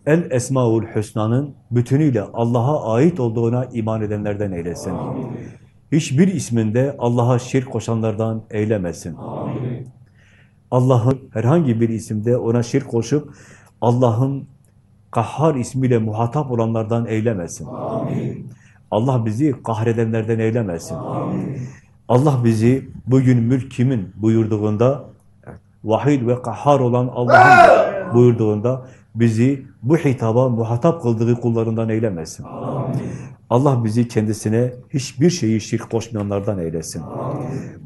El Esmaül Hüsna'nın bütünüyle Allah'a ait olduğuna iman edenlerden eylesin. Amin. Hiçbir isminde Allah'a şirk koşanlardan eylemesin. Allah'ın herhangi bir isimde ona şirk koşup Allah'ın Kahhar ismiyle muhatap olanlardan eylemesin. Amin. Allah bizi kahredenlerden eylemesin. Amin. Allah bizi bugün mülk kimin buyurduğunda, vahid ve kahhar olan Allah'ın buyurduğunda bizi bu hitaba muhatap kıldığı kullarından eylemesin. Amin. Allah bizi kendisine hiçbir şeyi şirk koşmayanlardan eylesin.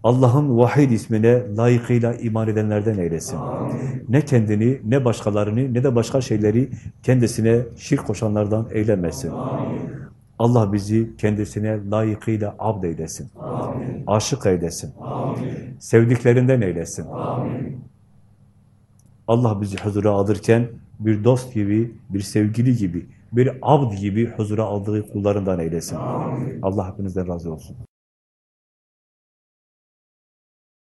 Allah'ın vahid ismine layıkıyla iman edenlerden eylesin. Amin. Ne kendini, ne başkalarını, ne de başka şeyleri kendisine şirk koşanlardan eylemesin. Amin. Allah bizi kendisine layıkıyla abd eylesin. Aşık eylesin. Sevdiklerinden eylesin. Allah bizi huzura alırken bir dost gibi, bir sevgili gibi, bir abd gibi huzura aldığı kullarından eylesin. Allah hepinizden razı olsun.